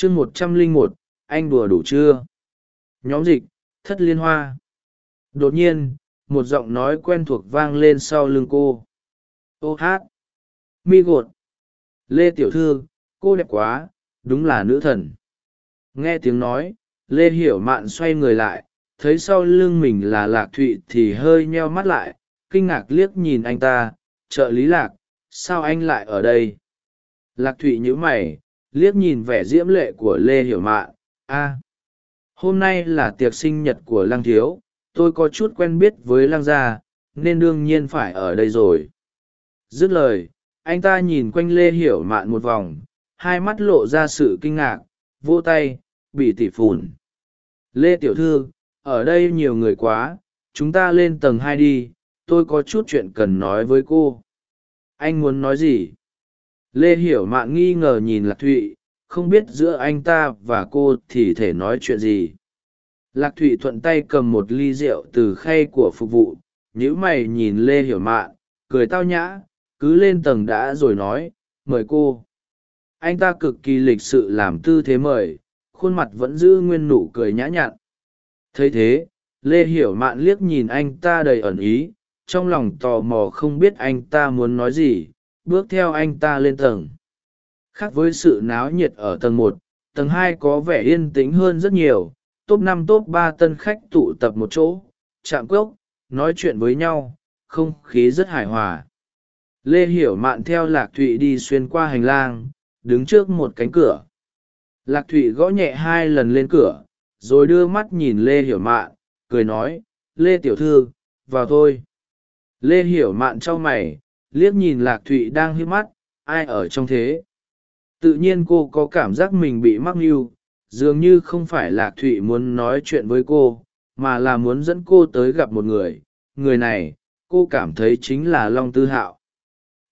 chương một trăm linh một, anh đùa đủ chưa? Nhóm dịch, thất liên hoa. Đột nhiên, một giọng nói quen thuộc vang lên sau lưng cô. Ô hát. Mi gột. Lê tiểu thư, cô đẹp quá, đúng là nữ thần. Nghe tiếng nói, lê hiểu mạn xoay người lại, thấy sau lưng mình là lạc thụy thì hơi nheo mắt lại, kinh ngạc liếc nhìn anh ta. Trợ lý lạc, sao anh lại ở đây? Lạc thụy nhíu mày liếc nhìn vẻ diễm lệ của lê hiểu mạn. A, hôm nay là tiệc sinh nhật của lăng thiếu. Tôi có chút quen biết với lăng gia, nên đương nhiên phải ở đây rồi. Dứt lời, anh ta nhìn quanh lê hiểu mạn một vòng, hai mắt lộ ra sự kinh ngạc vô tay bị tỉ phủn. Lê tiểu thư, ở đây nhiều người quá, chúng ta lên tầng hai đi, tôi có chút chuyện cần nói với cô. Anh muốn nói gì? Lê hiểu mạn nghi ngờ nhìn lạc thụy, không biết giữa anh ta và cô thì thể nói chuyện gì. Lạc thụy thuận tay cầm một ly rượu từ khay của phục vụ nhữ mày nhìn lê hiểu mạn, cười tao nhã, cứ lên tầng đã rồi nói, mời cô. Anh ta cực kỳ lịch sự làm tư thế mời, khuôn mặt vẫn giữ nguyên nụ cười nhã nhặn. Thấy thế, lê hiểu mạn liếc nhìn anh ta đầy ẩn ý, trong lòng tò mò không biết anh ta muốn nói gì bước theo anh ta lên tầng. Khác với sự náo nhiệt ở tầng một, tầng hai có vẻ yên tĩnh hơn rất nhiều. Top năm, top ba tân khách tụ tập một chỗ, chạm cốc, nói chuyện với nhau, không khí rất hài hòa. Lê hiểu mạn theo lạc thụy đi xuyên qua hành lang, đứng trước một cánh cửa. Lạc thụy gõ nhẹ hai lần lên cửa, rồi đưa mắt nhìn lê hiểu mạn, cười nói, lê tiểu thư, vào thôi. Lê hiểu mạn t r a o mày liếc nhìn lạc thụy đang hít mắt, ai ở trong thế? Tự nhiên cô có cảm giác mình bị mắc mưu, dường như không phải lạc thụy muốn nói chuyện với cô, mà là muốn dẫn cô tới gặp một người. Người này, cô cảm thấy chính là long tư hạo.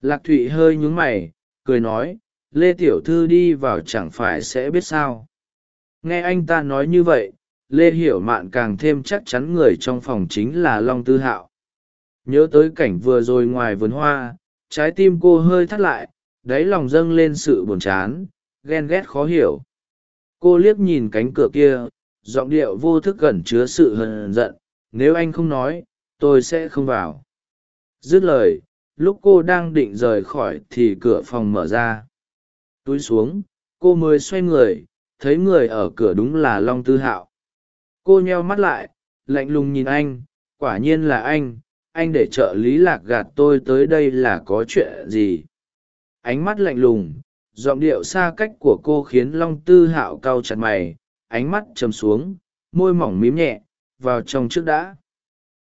Lạc thụy hơi nhún mày, cười nói, lê tiểu thư đi vào chẳng phải sẽ biết sao? Nghe anh ta nói như vậy, lê hiểu mạn càng thêm chắc chắn người trong phòng chính là long tư hạo nhớ tới cảnh vừa rồi ngoài vườn hoa, trái tim cô hơi thắt lại, đáy lòng dâng lên sự buồn chán, ghen ghét khó hiểu. Cô liếc nhìn cánh cửa kia, giọng điệu vô thức gần chứa sự hờn giận, nếu anh không nói, tôi sẽ không vào. Dứt lời, lúc cô đang định rời khỏi thì cửa phòng mở ra. Túi xuống, cô mới xoay người, thấy người ở cửa đúng là long tư hạo. Cô nheo mắt lại, lạnh lùng nhìn anh, quả nhiên là anh anh để trợ lý lạc gạt tôi tới đây là có chuyện gì? Ánh mắt lạnh lùng, giọng điệu xa cách của cô khiến long tư hạo cau chặt mày, ánh mắt chầm xuống, môi mỏng mím nhẹ, vào trong trước đã.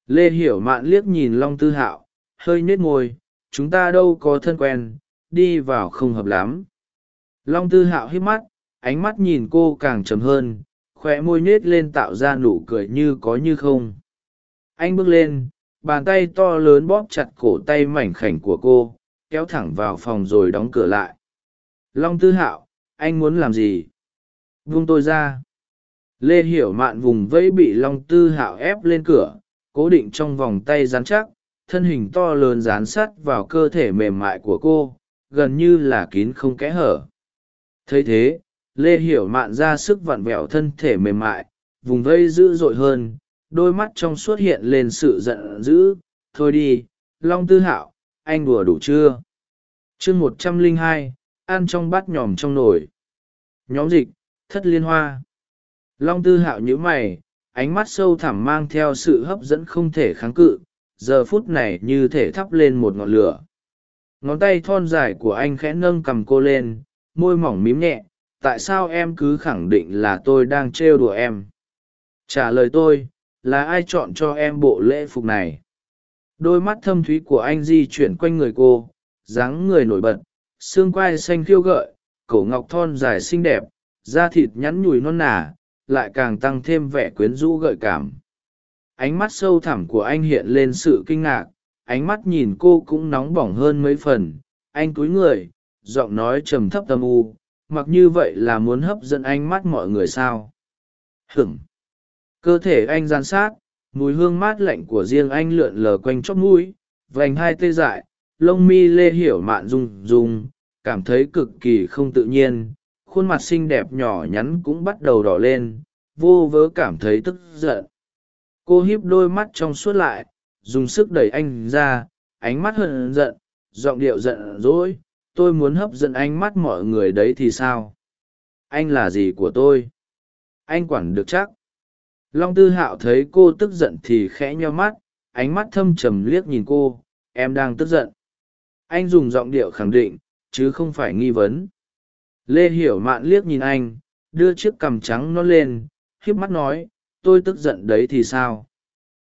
Lê hiểu mạn liếc nhìn long tư hạo, hơi nhếch môi, chúng ta đâu có thân quen, đi vào không hợp lắm. Long tư hạo hít mắt, ánh mắt nhìn cô càng trầm hơn khoe môi nhếch lên tạo ra nụ cười như có như không. Anh bước lên bàn tay to lớn bóp chặt cổ tay mảnh khảnh của cô, kéo thẳng vào phòng rồi đóng cửa lại. Long tư hạo, anh muốn làm gì? Vung tôi ra. Lê hiểu mạn vùng vẫy bị long tư hạo ép lên cửa, cố định trong vòng tay dán chắc, thân hình to lớn dán sát vào cơ thể mềm mại của cô, gần như là kín không kẽ hở. Thấy thế, lê hiểu mạn ra sức vặn vẹo thân thể mềm mại, vùng vây dữ dội hơn đôi mắt trong suốt hiện lên sự giận dữ. Thôi đi, long tư hạo, anh đùa đủ chưa? Chương một trăm lẻ hai, ăn trong bát nhòm trong nồi. Nhóm dịch, thất liên hoa. Long tư hạo nhíu mày, ánh mắt sâu thẳm mang theo sự hấp dẫn không thể kháng cự. Giờ phút này như thể thắp lên một ngọn lửa. Ngón tay thon dài của anh khẽ nâng cầm cô lên, môi mỏng mím nhẹ. Tại sao em cứ khẳng định là tôi đang trêu đùa em? Trả lời tôi là ai chọn cho em bộ lễ phục này? Đôi mắt thâm thúy của anh di chuyển quanh người cô, dáng người nổi bật, xương quai xanh khiêu gợi, cổ ngọc thon dài xinh đẹp, da thịt nhắn nhùi non nả lại càng tăng thêm vẻ quyến rũ gợi cảm. Ánh mắt sâu thẳm của anh hiện lên sự kinh ngạc, ánh mắt nhìn cô cũng nóng bỏng hơn mấy phần. Anh cúi người, giọng nói trầm thấp tâm u, mặc như vậy là muốn hấp dẫn ánh mắt mọi người sao? Hửng cơ thể anh gian sát, mùi hương mát lạnh của riêng anh lượn lờ quanh chóp mũi, vành hai tê dại, lông mi lê hiểu mạn rung rung, cảm thấy cực kỳ không tự nhiên. Khuôn mặt xinh đẹp nhỏ nhắn cũng bắt đầu đỏ lên, vô vớ cảm thấy tức giận. Cô híp đôi mắt trong suốt lại, dùng sức đẩy anh ra, ánh mắt hận giận, giọng điệu giận dỗi, tôi muốn hấp dẫn ánh mắt mọi người đấy thì sao? Anh là gì của tôi? Anh quản được chắc long tư hạo thấy cô tức giận thì khẽ nho mắt, ánh mắt thâm trầm liếc nhìn cô, em đang tức giận. Anh dùng giọng điệu khẳng định, chứ không phải nghi vấn. Lê hiểu mạn liếc nhìn anh, đưa chiếc cằm trắng nó lên hiếp mắt nói, tôi tức giận đấy thì sao?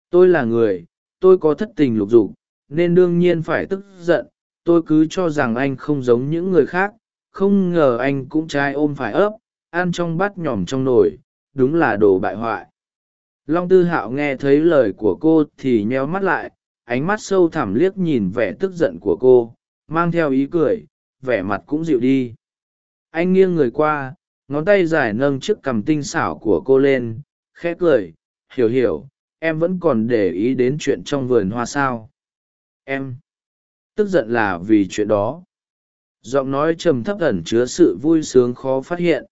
Tôi là người, tôi có thất tình lục dục, nên đương nhiên phải tức giận. Tôi cứ cho rằng anh không giống những người khác, không ngờ anh cũng trai ôm phải ấp, ăn trong bát nhỏm trong nồi, đúng là đồ bại hoại long tư hạo nghe thấy lời của cô thì nheo mắt lại, ánh mắt sâu thẳm liếc nhìn vẻ tức giận của cô, mang theo ý cười, vẻ mặt cũng dịu đi. Anh nghiêng người qua, ngón tay dài nâng chiếc cằm tinh xảo của cô lên, khẽ cười, hiểu hiểu, em vẫn còn để ý đến chuyện trong vườn hoa sao? Em. Tức giận là vì chuyện đó. Giọng nói trầm thấp ẩn chứa sự vui sướng khó phát hiện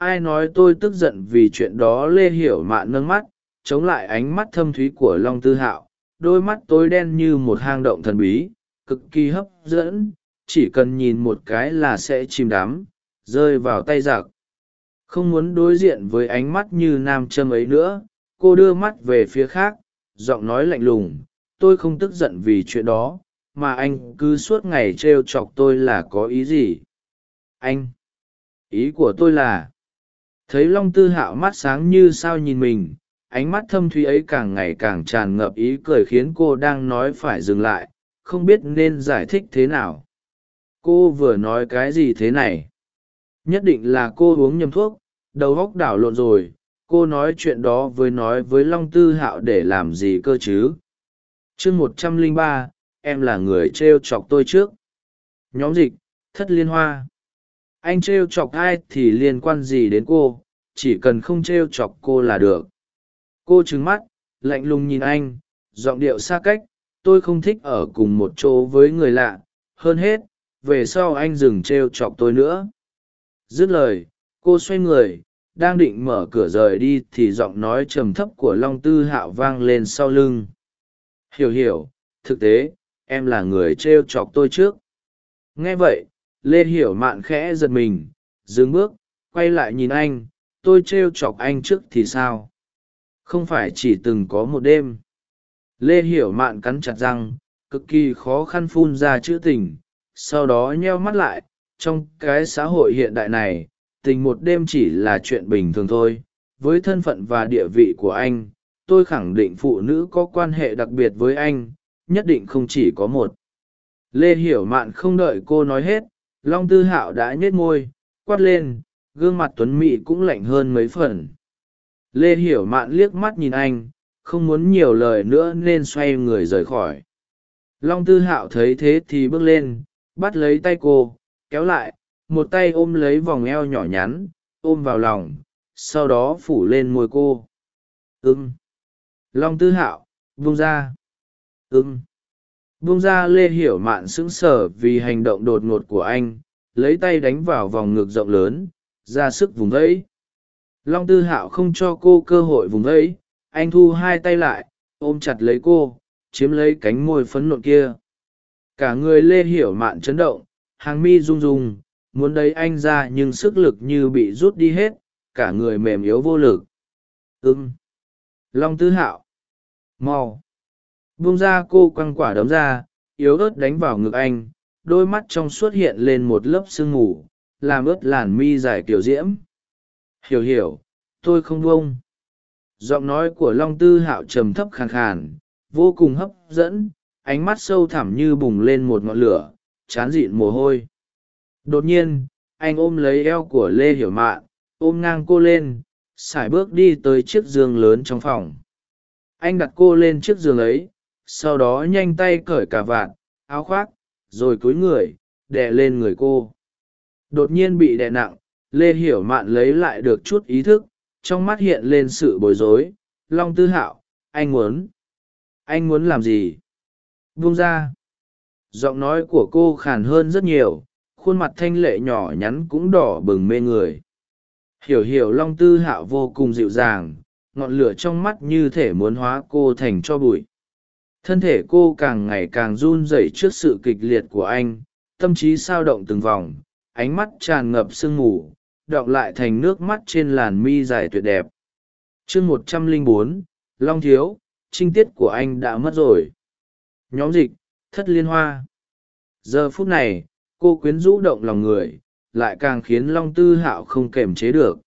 ai nói tôi tức giận vì chuyện đó lê hiểu mạn nâng mắt, chống lại ánh mắt thâm thúy của long tư hạo, đôi mắt tối đen như một hang động thần bí, cực kỳ hấp dẫn, chỉ cần nhìn một cái là sẽ chìm đắm, rơi vào tay giặc. Không muốn đối diện với ánh mắt như nam châm ấy nữa, cô đưa mắt về phía khác, giọng nói lạnh lùng, tôi không tức giận vì chuyện đó, mà anh cứ suốt ngày t r e o chọc tôi là có ý gì? Anh, ý của tôi là thấy long tư hạo mắt sáng như sao nhìn mình, ánh mắt thâm thúy ấy càng ngày càng tràn ngập ý cười khiến cô đang nói phải dừng lại, không biết nên giải thích thế nào. Cô vừa nói cái gì thế này? Nhất định là cô uống nhầm thuốc, đầu góc đảo lộn rồi, cô nói chuyện đó với nói với long tư hạo để làm gì cơ chứ? Chương một trăm lẻ ba, em là người t r e o chọc tôi trước. Nhóm dịch, thất liên hoa anh t r e o chọc ai thì liên quan gì đến cô, chỉ cần không t r e o chọc cô là được. Cô trứng mắt, lạnh lùng nhìn anh, giọng điệu xa cách, tôi không thích ở cùng một chỗ với người lạ, hơn hết, về sau anh dừng t r e o chọc tôi nữa. Dứt lời, cô xoay người, đang định mở cửa rời đi thì giọng nói trầm thấp của long tư hạo vang lên sau lưng. Hiểu hiểu, thực tế, em là người t r e o chọc tôi trước. Nghe vậy lê hiểu mạn khẽ giật mình, dừng bước, quay lại nhìn anh, tôi t r e o chọc anh trước thì sao? Không phải chỉ từng có một đêm. Lê hiểu mạn cắn chặt răng, cực kỳ khó khăn phun ra chữ tình, sau đó nheo mắt lại. Trong cái xã hội hiện đại này, tình một đêm chỉ là chuyện bình thường thôi. Với thân phận và địa vị của anh, tôi khẳng định phụ nữ có quan hệ đặc biệt với anh, nhất định không chỉ có một. Lê hiểu mạn không đợi cô nói hết long tư hạo đã nhếch môi, quát lên, gương mặt tuấn mị cũng lạnh hơn mấy phần lê hiểu mạn liếc mắt nhìn anh, không muốn nhiều lời nữa nên xoay người rời khỏi long tư hạo thấy thế thì bước lên, bắt lấy tay cô, kéo lại, một tay ôm lấy vòng eo nhỏ nhắn, ôm vào lòng, sau đó phủ lên môi cô Ừm. long tư hạo, vung ra Ừm vung ra lê hiểu mạn sững sờ vì hành động đột ngột của anh, lấy tay đánh vào vòng ngực rộng lớn, ra sức vùng vẫy. Long tư hạo không cho cô cơ hội vùng vẫy, anh thu hai tay lại, ôm chặt lấy cô, chiếm lấy cánh môi phấn nộn kia. Cả người lê hiểu mạn chấn động, hàng mi rung rung, muốn đẩy anh ra nhưng sức lực như bị rút đi hết, cả người mềm yếu vô lực. Ưng long tư hạo. Mau buông ra cô quăng quả đấm ra, yếu ớt đánh vào ngực anh, đôi mắt trong suốt hiện lên một lớp sương mù, làm ướt làn mi dài kiểu diễm. Hiểu hiểu, tôi không buông. Giọng nói của long tư hạo trầm thấp khàn khàn, vô cùng hấp dẫn, ánh mắt sâu thẳm như bùng lên một ngọn lửa, chán dịn mồ hôi. Đột nhiên, anh ôm lấy eo của lê hiểu mạn, ôm ngang cô lên, sải bước đi tới chiếc giường lớn trong phòng. Anh đặt cô lên chiếc giường ấy sau đó nhanh tay cởi cả vạt, áo khoác, rồi cúi người, đè lên người cô. Đột nhiên bị đè nặng, lê hiểu mạn lấy lại được chút ý thức, trong mắt hiện lên sự bối rối. Long tư hạo, anh muốn anh muốn làm gì? Vung ra. Giọng nói của cô khàn hơn rất nhiều, khuôn mặt thanh lệ nhỏ nhắn cũng đỏ bừng mê người. Hiểu hiểu long tư hạo vô cùng dịu dàng, ngọn lửa trong mắt như thể muốn hóa cô thành cho bụi thân thể cô càng ngày càng run rẩy trước sự kịch liệt của anh, tâm trí sao động từng vòng, ánh mắt tràn ngập sương mù, đọng lại thành nước mắt trên làn mi dài tuyệt đẹp. Chương một trăm lẻ bốn, long thiếu, trinh tiết của anh đã mất rồi. Nhóm dịch, thất liên hoa. Giờ phút này, cô quyến rũ động lòng người, lại càng khiến long tư hạo không kềm chế được.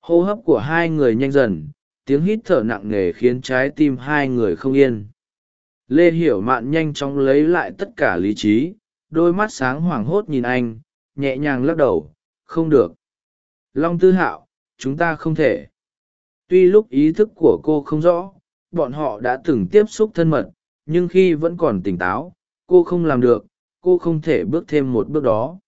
Hô hấp của hai người nhanh dần, tiếng hít thở nặng nề khiến trái tim hai người không yên lê hiểu mạn nhanh chóng lấy lại tất cả lý trí, đôi mắt sáng hoảng hốt nhìn anh, nhẹ nhàng lắc đầu, không được. Long tư hạo, chúng ta không thể. Tuy lúc ý thức của cô không rõ, bọn họ đã từng tiếp xúc thân mật, nhưng khi vẫn còn tỉnh táo, cô không làm được, cô không thể bước thêm một bước đó.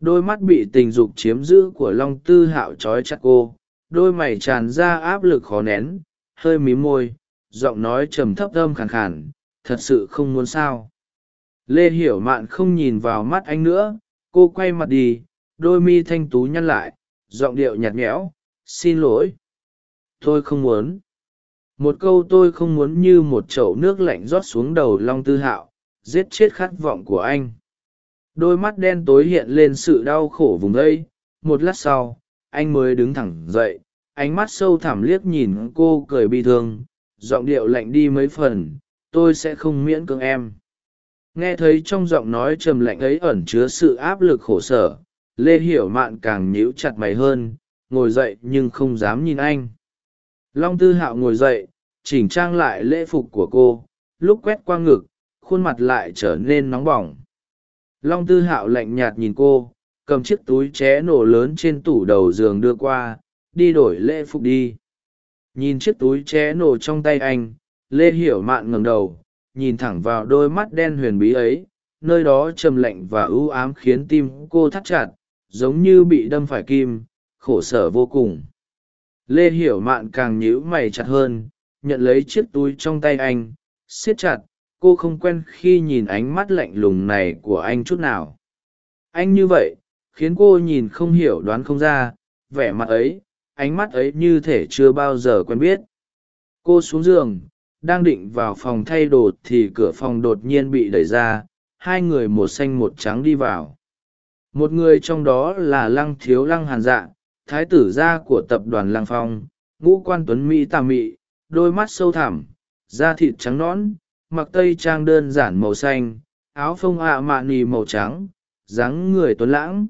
Đôi mắt bị tình dục chiếm giữ của long tư hạo trói chặt cô, đôi mày tràn ra áp lực khó nén, hơi mí môi, giọng nói trầm thấp âm khàn khàn thật sự không muốn sao. Lê hiểu mạn không nhìn vào mắt anh nữa, cô quay mặt đi, đôi mi thanh tú nhăn lại, giọng điệu nhạt nhẽo, xin lỗi, tôi không muốn. Một câu tôi không muốn như một chậu nước lạnh rót xuống đầu long tư hạo, giết chết khát vọng của anh. Đôi mắt đen tối hiện lên sự đau khổ vùng đây, một lát sau, anh mới đứng thẳng dậy, ánh mắt sâu thẳm liếc nhìn cô cười bi thương, giọng điệu lạnh đi mấy phần tôi sẽ không miễn cưỡng em. Nghe thấy trong giọng nói trầm lạnh ấy ẩn chứa sự áp lực khổ sở, lê hiểu mạn càng nhíu chặt mày hơn, ngồi dậy nhưng không dám nhìn anh. Long tư hạo ngồi dậy, chỉnh trang lại lễ phục của cô, lúc quét qua ngực, khuôn mặt lại trở nên nóng bỏng. Long tư hạo lạnh nhạt nhìn cô, cầm chiếc túi ché nổ lớn trên tủ đầu giường đưa qua, đi đổi lễ phục đi. Nhìn chiếc túi ché nổ trong tay anh lê hiểu mạn ngẩng đầu, nhìn thẳng vào đôi mắt đen huyền bí ấy, nơi đó trầm lạnh và ưu ám khiến tim cô thắt chặt, giống như bị đâm phải kim, khổ sở vô cùng. Lê hiểu mạn càng nhíu mày chặt hơn, nhận lấy chiếc túi trong tay anh, siết chặt, cô không quen khi nhìn ánh mắt lạnh lùng này của anh chút nào. Anh như vậy, khiến cô nhìn không hiểu đoán không ra, vẻ mặt ấy, ánh mắt ấy như thể chưa bao giờ quen biết. Cô xuống giường đang định vào phòng thay đồ thì cửa phòng đột nhiên bị đẩy ra, hai người một xanh một trắng đi vào. Một người trong đó là lăng thiếu lăng hàn dạ thái tử gia của tập đoàn lăng phong, ngũ quan tuấn mỹ tà mị, đôi mắt sâu thẳm, da thịt trắng nõn, mặc tây trang đơn giản màu xanh, áo phông ạ mạ nì màu trắng, dáng người tuấn lãng.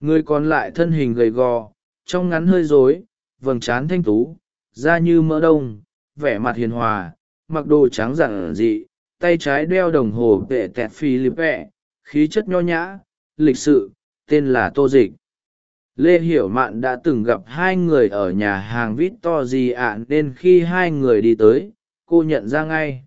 Người còn lại thân hình gầy gò, trong ngắn hơi rối, vầng trán thanh tú, da như mỡ đông vẻ mặt hiền hòa, mặc đồ trắng giản dị, tay trái đeo đồng hồ vệ tẹt phi lip vẹ khí chất nho nhã, lịch sự, tên là tô dịch. Lê hiểu mạn đã từng gặp hai người ở nhà hàng vít to gì ạ nên khi hai người đi tới, cô nhận ra ngay.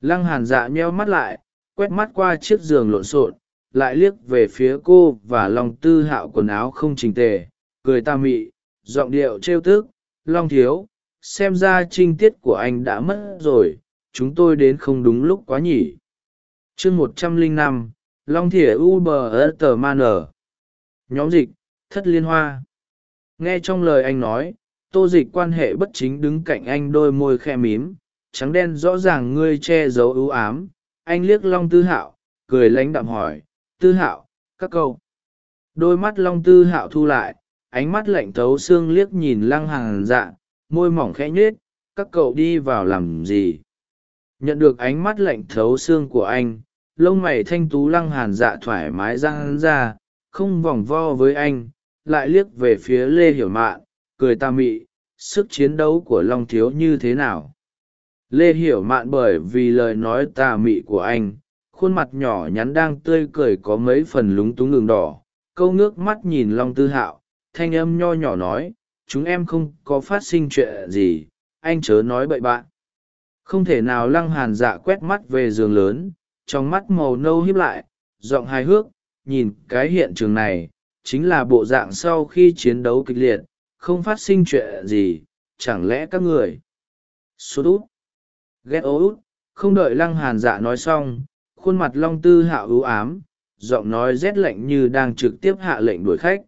Lăng hàn dạ nheo mắt lại, quét mắt qua chiếc giường lộn xộn, lại liếc về phía cô và lòng tư hạo quần áo không trình tề, cười ta mị, giọng điệu trêu tức, long thiếu xem ra trinh tiết của anh đã mất rồi, chúng tôi đến không đúng lúc quá nhỉ. Chương một trăm lẻ năm, long thỉa Uber tờ man nhóm dịch, thất liên hoa. Nghe trong lời anh nói, tô dịch quan hệ bất chính đứng cạnh anh đôi môi khe mím, trắng đen rõ ràng ngươi che giấu ưu ám. Anh liếc long tư hạo, cười lánh đạm hỏi, tư hạo, các câu đôi mắt long tư hạo thu lại, ánh mắt lạnh thấu xương liếc nhìn lăng hàng dạ môi mỏng khẽ nhết các cậu đi vào làm gì? Nhận được ánh mắt lạnh thấu xương của anh, lông mày thanh tú lăng hàn dạ thoải mái ra hắn ra, không vòng vo với anh, lại liếc về phía lê hiểu mạn, cười ta mị, sức chiến đấu của long thiếu như thế nào? Lê hiểu mạn bởi vì lời nói tà mị của anh, khuôn mặt nhỏ nhắn đang tươi cười có mấy phần lúng túng đường đỏ, câu ngước mắt nhìn long tư hạo, thanh âm nho nhỏ nói chúng em không có phát sinh chuyện gì, anh chớ nói bậy bạn. Không thể nào lăng hàn dạ quét mắt về giường lớn, trong mắt màu nâu hiếp lại, giọng hài hước, nhìn cái hiện trường này, chính là bộ dạng sau khi chiến đấu kịch liệt, không phát sinh chuyện gì, chẳng lẽ các người sút út, ghét ố út, không đợi lăng hàn dạ nói xong, khuôn mặt long tư hạo ưu ám, giọng nói rét lạnh như đang trực tiếp hạ lệnh đuổi khách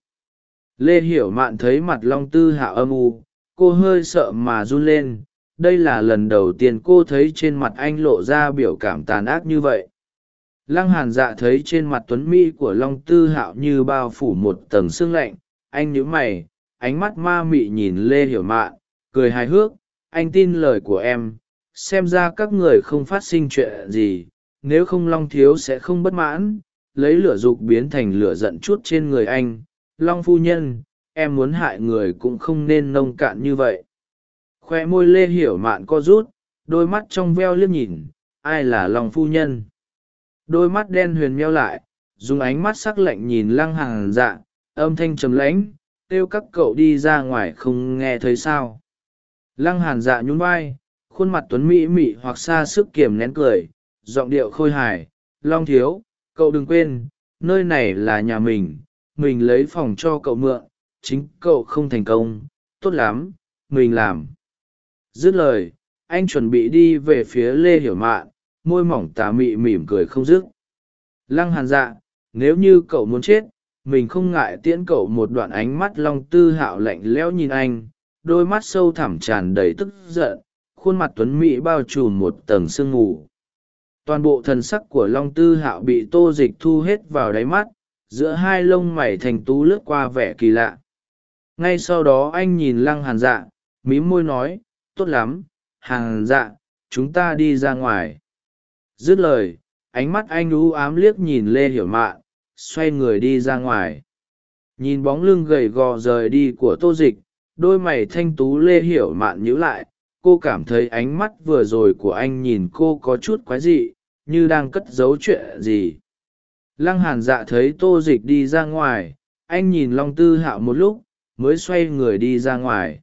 lê hiểu mạn thấy mặt long tư hạ âm u, cô hơi sợ mà run lên. Đây là lần đầu tiên cô thấy trên mặt anh lộ ra biểu cảm tàn ác như vậy. Lăng hàn dạ thấy trên mặt tuấn mỹ của long tư hạo như bao phủ một tầng sương lạnh. Anh nhíu mày, ánh mắt ma mị nhìn lê hiểu mạn, cười hài hước. Anh tin lời của em, xem ra các người không phát sinh chuyện gì. Nếu không long thiếu sẽ không bất mãn. Lấy lửa dục biến thành lửa giận chút trên người anh long phu nhân, em muốn hại người cũng không nên nông cạn như vậy. Khoe môi lê hiểu mạn co rút, đôi mắt trong veo liếc nhìn, ai là long phu nhân? Đôi mắt đen huyền meo lại, dùng ánh mắt sắc lạnh nhìn lăng hàng dạ âm thanh trầm lãnh kêu các cậu đi ra ngoài không nghe thấy sao? Lăng hàn dạ nhún vai, khuôn mặt tuấn mỹ mị hoặc xa sức kiềm nén cười, giọng điệu khôi hài, long thiếu, cậu đừng quên, nơi này là nhà mình mình lấy phòng cho cậu mượn, chính cậu không thành công, tốt lắm, mình làm. Dứt lời, anh chuẩn bị đi về phía lê hiểu mạn, môi mỏng tà mị mỉm cười không dứt. Lăng hàn dạ nếu như cậu muốn chết, mình không ngại tiễn cậu một đoạn ánh mắt long tư hạo lạnh lẽo nhìn anh, đôi mắt sâu thẳm tràn đầy tức giận, khuôn mặt tuấn mỹ bao trùm một tầng sương mù. Toàn bộ thần sắc của long tư hạo bị tô dịch thu hết vào đáy mắt giữa hai lông mày thành tú lướt qua vẻ kỳ lạ. Ngay sau đó anh nhìn lăng hàn dạ mí môi nói, tốt lắm, hàn dạ chúng ta đi ra ngoài. Dứt lời, ánh mắt anh ú ám liếc nhìn lê hiểu mạn xoay người đi ra ngoài. Nhìn bóng lưng gầy gò rời đi của tô dịch, đôi mày thanh tú lê hiểu mạn nhíu lại, cô cảm thấy ánh mắt vừa rồi của anh nhìn cô có chút quái dị, như đang cất giấu chuyện gì lăng hàn dạ thấy tô dịch đi ra ngoài, anh nhìn long tư hạo một lúc, mới xoay người đi ra ngoài.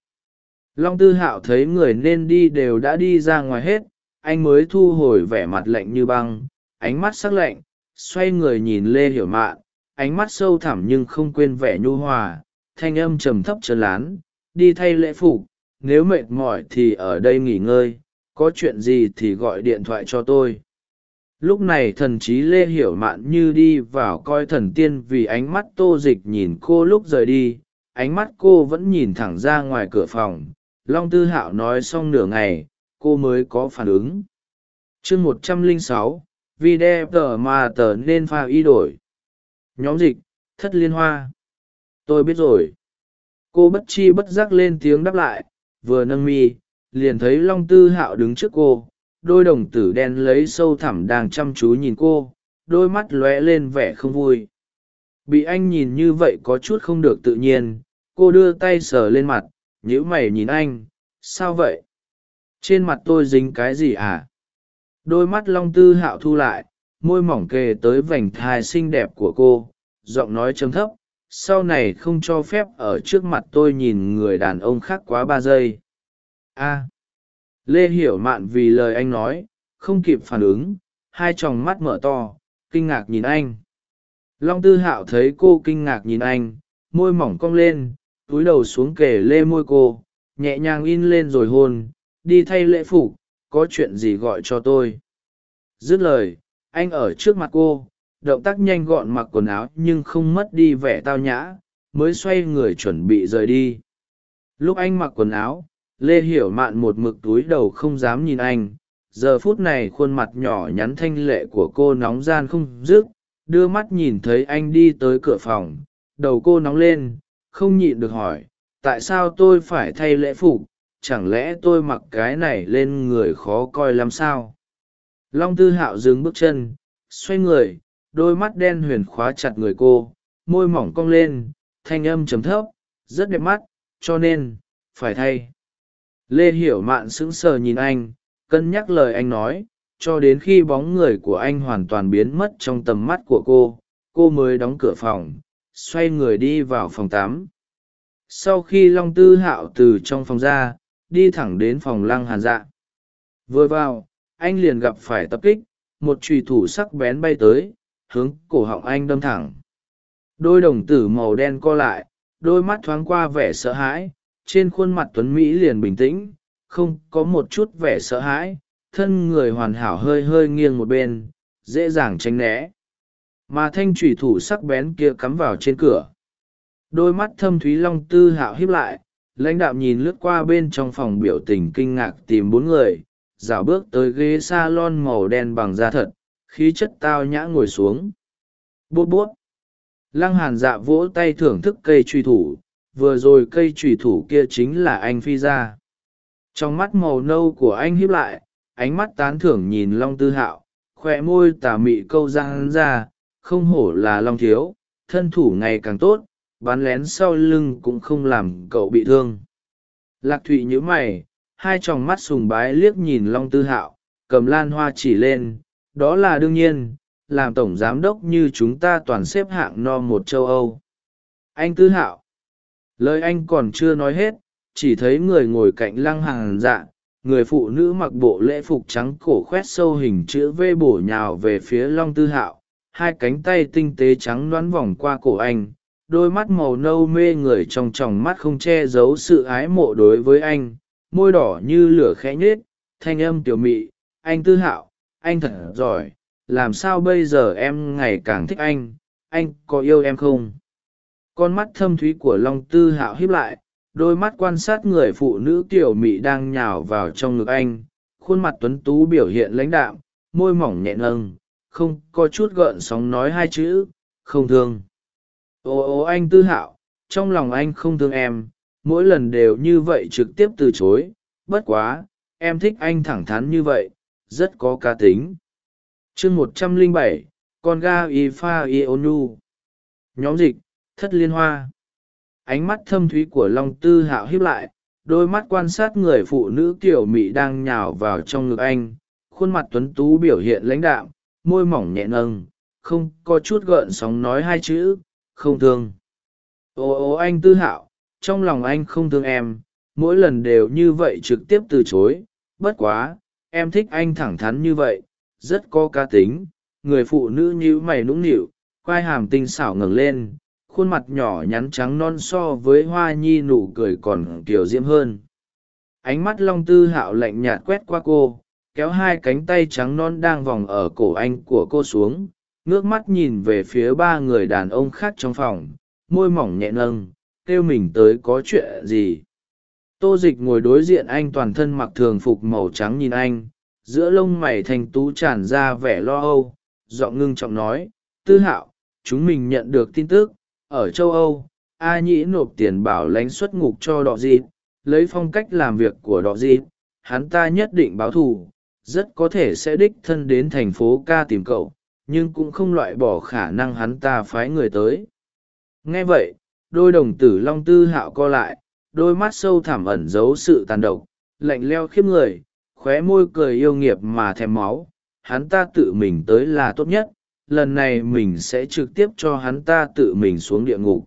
Long tư hạo thấy người nên đi đều đã đi ra ngoài hết, anh mới thu hồi vẻ mặt lạnh như băng, ánh mắt sắc lạnh, xoay người nhìn lê hiểu mạn, ánh mắt sâu thẳm nhưng không quên vẻ nhu hòa, thanh âm trầm thấp trấn lán, đi thay lễ phục, nếu mệt mỏi thì ở đây nghỉ ngơi, có chuyện gì thì gọi điện thoại cho tôi lúc này thần chí lê hiểu mạn như đi vào coi thần tiên vì ánh mắt tô dịch nhìn cô lúc rời đi, ánh mắt cô vẫn nhìn thẳng ra ngoài cửa phòng. Long tư hạo nói xong nửa ngày, cô mới có phản ứng. Chương một trăm lẻ sáu, video tờ mà tờ nên pha y đổi. Nhóm dịch, thất liên hoa. Tôi biết rồi. Cô bất chi bất giác lên tiếng đáp lại, vừa nâng mi, liền thấy long tư hạo đứng trước cô đôi đồng tử đen lấy sâu thẳm đang chăm chú nhìn cô, đôi mắt lóe lên vẻ không vui. Bị anh nhìn như vậy có chút không được tự nhiên, cô đưa tay sờ lên mặt nhữ mày nhìn anh, sao vậy? Trên mặt tôi dính cái gì à? Đôi mắt long tư hạo thu lại, môi mỏng kề tới vành thai xinh đẹp của cô, giọng nói chấm thấp, sau này không cho phép ở trước mặt tôi nhìn người đàn ông khác quá ba giây. A lê hiểu mạn vì lời anh nói, không kịp phản ứng, hai t r ò n g mắt mở to, kinh ngạc nhìn anh. Long tư hạo thấy cô kinh ngạc nhìn anh, môi mỏng cong lên, túi đầu xuống kể lê môi cô, nhẹ nhàng in lên rồi hôn, đi thay lễ phục, có chuyện gì gọi cho tôi. Dứt lời, anh ở trước mặt cô, động tác nhanh gọn mặc quần áo nhưng không mất đi vẻ tao nhã, mới xoay người chuẩn bị rời đi. Lúc anh mặc quần áo lê hiểu mạn một mực túi đầu không dám nhìn anh. Giờ phút này khuôn mặt nhỏ nhắn thanh lệ của cô nóng gian không dứt, đưa mắt nhìn thấy anh đi tới cửa phòng. Đầu cô nóng lên, không nhịn được hỏi, tại sao tôi phải thay lễ phục? Chẳng lẽ tôi mặc cái này lên người khó coi lắm sao? Long tư hạo dừng bước chân, xoay người, đôi mắt đen huyền khóa chặt người cô, môi mỏng cong lên, thanh âm chấm thấp, rất đẹp mắt, cho nên, phải thay lê hiểu mạn sững sờ nhìn anh, cân nhắc lời anh nói, cho đến khi bóng người của anh hoàn toàn biến mất trong tầm mắt của cô cô mới đóng cửa phòng, xoay người đi vào phòng tắm. Sau khi long tư hạo từ trong phòng ra, đi thẳng đến phòng lăng hàn dạ. Vừa vào, anh liền gặp phải tập kích, một trùy thủ sắc bén bay tới, hướng cổ họng anh đâm thẳng. Đôi đồng tử màu đen co lại, đôi mắt thoáng qua vẻ sợ hãi trên khuôn mặt tuấn mỹ liền bình tĩnh, không có một chút vẻ sợ hãi, thân người hoàn hảo hơi hơi nghiêng một bên, dễ dàng tránh né. Mà thanh thủy thủ sắc bén kia cắm vào trên cửa. Đôi mắt thâm thúy long tư hạo hiếp lại, lãnh đạo nhìn lướt qua bên trong phòng biểu tình kinh ngạc tìm bốn người, dạo bước tới ghế s a lon màu đen bằng da thật, khí chất tao nhã ngồi xuống. Bút bút. Lăng hàn dạ vỗ tay thưởng thức cây truy thủ vừa rồi cây trùy thủ kia chính là anh phi ra trong mắt màu nâu của anh hiếp lại, ánh mắt tán thưởng nhìn long tư hạo khoe môi tà mị câu răng ra, không hổ là long thiếu, thân thủ ngày càng tốt, bắn lén sau lưng cũng không làm cậu bị thương. Lạc thụy nhíu mày, hai t mắt sùng bái liếc nhìn long tư hạo, cầm lan hoa chỉ lên, đó là đương nhiên, làm tổng giám đốc như chúng ta toàn xếp hạng no một châu âu. Anh tư hạo lời anh còn chưa nói hết, chỉ thấy người ngồi cạnh lăng hàng dạ người phụ nữ mặc bộ lễ phục trắng cổ khoét sâu hình chữ v bổ nhào về phía long tư hạo, hai cánh tay tinh tế trắng đoán vòng qua cổ anh, đôi mắt màu nâu mê người trong tròng mắt không che giấu sự ái mộ đối với anh, môi đỏ như lửa khẽ nhết thanh âm tiểu mị, anh tư hạo, anh thật giỏi, làm sao bây giờ em ngày càng thích anh anh có yêu em không? Con mắt thâm thúy của long tư hạo hiếp lại, đôi mắt quan sát người phụ nữ tiểu mị đang nhào vào trong ngực anh, khuôn mặt tuấn tú biểu hiện lãnh đạm, môi mỏng nhẹ nâng, không có chút gợn sóng nói hai chữ, không thương. Ồ ồ anh tư hạo, trong lòng anh không thương em, mỗi lần đều như vậy trực tiếp từ chối, bất quá, em thích anh thẳng thắn như vậy, rất có cá tính. Chương một trăm lẻ bảy, con ga y pha y ônu nhóm dịch thất liên hoa. Ánh mắt thâm thúy của long tư hạo hiếp lại, đôi mắt quan sát người phụ nữ kiểu mị đang nhào vào trong ngực anh. Khuôn mặt tuấn tú biểu hiện lãnh đạm, môi mỏng nhẹ nâng, không có chút gợn sóng nói hai chữ, không thương. Ồ ồ anh tư hạo, trong lòng anh không thương em, mỗi lần đều như vậy trực tiếp từ chối. Bất quá, em thích anh thẳng thắn như vậy, rất có cá tính. Người phụ nữ nhíu mày nũng nịu, quai hàm tinh xảo ngẩng lên khuôn mặt nhỏ nhắn trắng non so với hoa nhi nụ cười còn kiểu diễm hơn. Ánh mắt long tư hạo lạnh nhạt quét qua cô, kéo hai cánh tay trắng non đang vòng ở cổ anh của cô xuống, ngước mắt nhìn về phía ba người đàn ông khác trong phòng, môi mỏng nhẹ nâng, kêu mình tới có chuyện gì. Tô dịch ngồi đối diện anh toàn thân mặc thường phục màu trắng nhìn anh, giữa lông mày thành tú tràn ra vẻ lo âu, giọng ngưng trọng nói, tư hạo, chúng mình nhận được tin tức ở châu âu, a nhĩ nộp tiền bảo lãnh xuất ngục cho đọ dịt lấy phong cách làm việc của đọ dịt hắn ta nhất định báo thù, rất có thể sẽ đích thân đến thành phố ca tìm cậu, nhưng cũng không loại bỏ khả năng hắn ta phái người tới. Nghe vậy, đôi đồng tử long tư hạo co lại, đôi mắt sâu thẳm ẩn giấu sự tàn độc, lạnh leo khiếp người, khóe môi cười yêu nghiệp mà thèm máu, hắn ta tự mình tới là tốt nhất lần này mình sẽ trực tiếp cho hắn ta tự mình xuống địa ngục.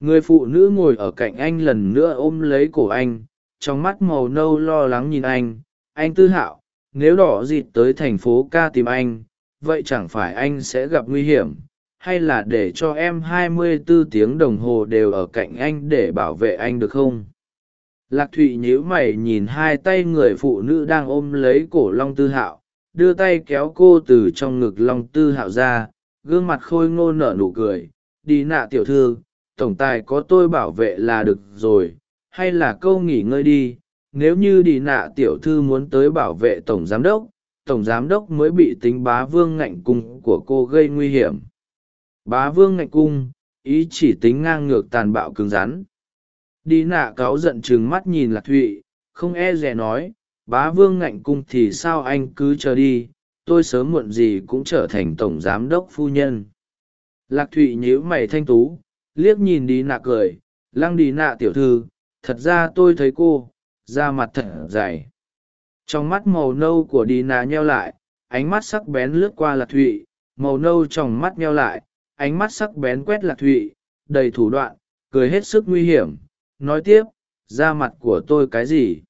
Người phụ nữ ngồi ở cạnh anh lần nữa ôm lấy cổ anh, trong mắt màu nâu lo lắng nhìn anh. Anh tư hạo, nếu đỏ dịt tới thành phố ca tìm anh, vậy chẳng phải anh sẽ gặp nguy hiểm, hay là để cho em 24 tiếng đồng hồ đều ở cạnh anh để bảo vệ anh được không? Lạc thụy nhíu mày nhìn hai tay người phụ nữ đang ôm lấy cổ long tư hạo đưa tay kéo cô từ trong ngực long tư hạo ra, gương mặt khôi ngô nở nụ cười. Đi nạ tiểu thư, tổng tài có tôi bảo vệ là được rồi, hay là câu nghỉ ngơi đi. Nếu như đi nạ tiểu thư muốn tới bảo vệ tổng giám đốc, tổng giám đốc mới bị tính bá vương ngạnh cung của cô gây nguy hiểm. Bá vương ngạnh cung, ý chỉ tính ngang ngược tàn bạo cứng rắn. Đi nạ cáu giận trừng mắt nhìn lạc thụy, không e rè nói bá vương ngạnh cung thì sao anh cứ chờ đi, tôi sớm muộn gì cũng trở thành tổng giám đốc phu nhân. Lạc thụy nhíu mày thanh tú, liếc nhìn đi nạ cười, lăng đi nạ tiểu thư, thật ra tôi thấy cô, da mặt thật dày. Trong mắt màu nâu của đi nạ nheo lại, ánh mắt sắc bén lướt qua lạc thụy, màu nâu trong mắt nheo lại, ánh mắt sắc bén quét lạc thụy, đầy thủ đoạn, cười hết sức nguy hiểm, nói tiếp, da mặt của tôi cái gì?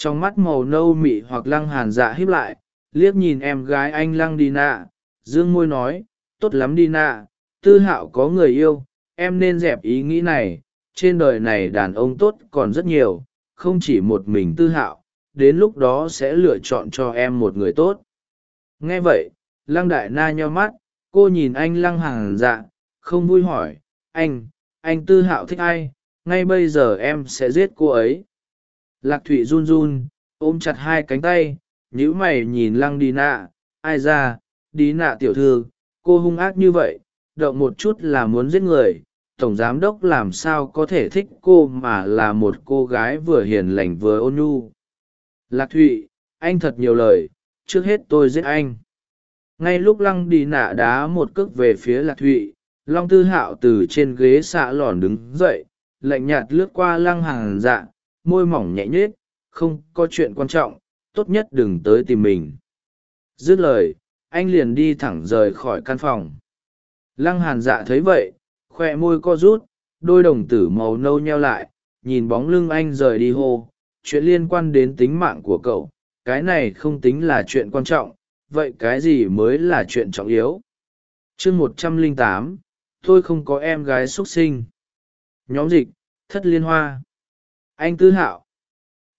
Trong mắt màu nâu mị hoặc lăng hàn dạ híp lại, liếc nhìn em gái anh lăng đi nạ dương môi nói, tốt lắm đi nạ tư hạo có người yêu, em nên dẹp ý nghĩ này. Trên đời này đàn ông tốt còn rất nhiều, không chỉ một mình tư hạo, đến lúc đó sẽ lựa chọn cho em một người tốt. Nghe vậy, lăng đại na nho mắt, cô nhìn anh lăng hàn dạ không vui hỏi, anh anh tư hạo thích ai? Ngay bây giờ em sẽ giết cô ấy lạc thụy run run, ôm chặt hai cánh tay nhữ mày nhìn lăng đi nạ. Ai ra, đi nạ tiểu thư, cô hung ác như vậy, động một chút là muốn giết người. Tổng giám đốc làm sao có thể thích cô mà là một cô gái vừa hiền lành vừa ôn nhu. Lạc thụy, anh thật nhiều lời, trước hết tôi giết anh. Ngay lúc lăng đi nạ đá một cước về phía lạc thụy, long tư hạo từ trên ghế xạ lòn đứng dậy, lạnh nhạt lướt qua lăng hàng dạ môi mỏng nhẹ nhết không có chuyện quan trọng, tốt nhất đừng tới tìm mình. Dứt lời, anh liền đi thẳng rời khỏi căn phòng. Lăng hàn dạ thấy vậy, khoe môi co rút, đôi đồng tử màu nâu nheo lại, nhìn bóng lưng anh rời đi hô, chuyện liên quan đến tính mạng của cậu, cái này không tính là chuyện quan trọng, vậy cái gì mới là chuyện trọng yếu? Chương một trăm lẻ tám, tôi không có em gái x u ấ t sinh. Nhóm dịch, thất liên hoa anh tư hạo.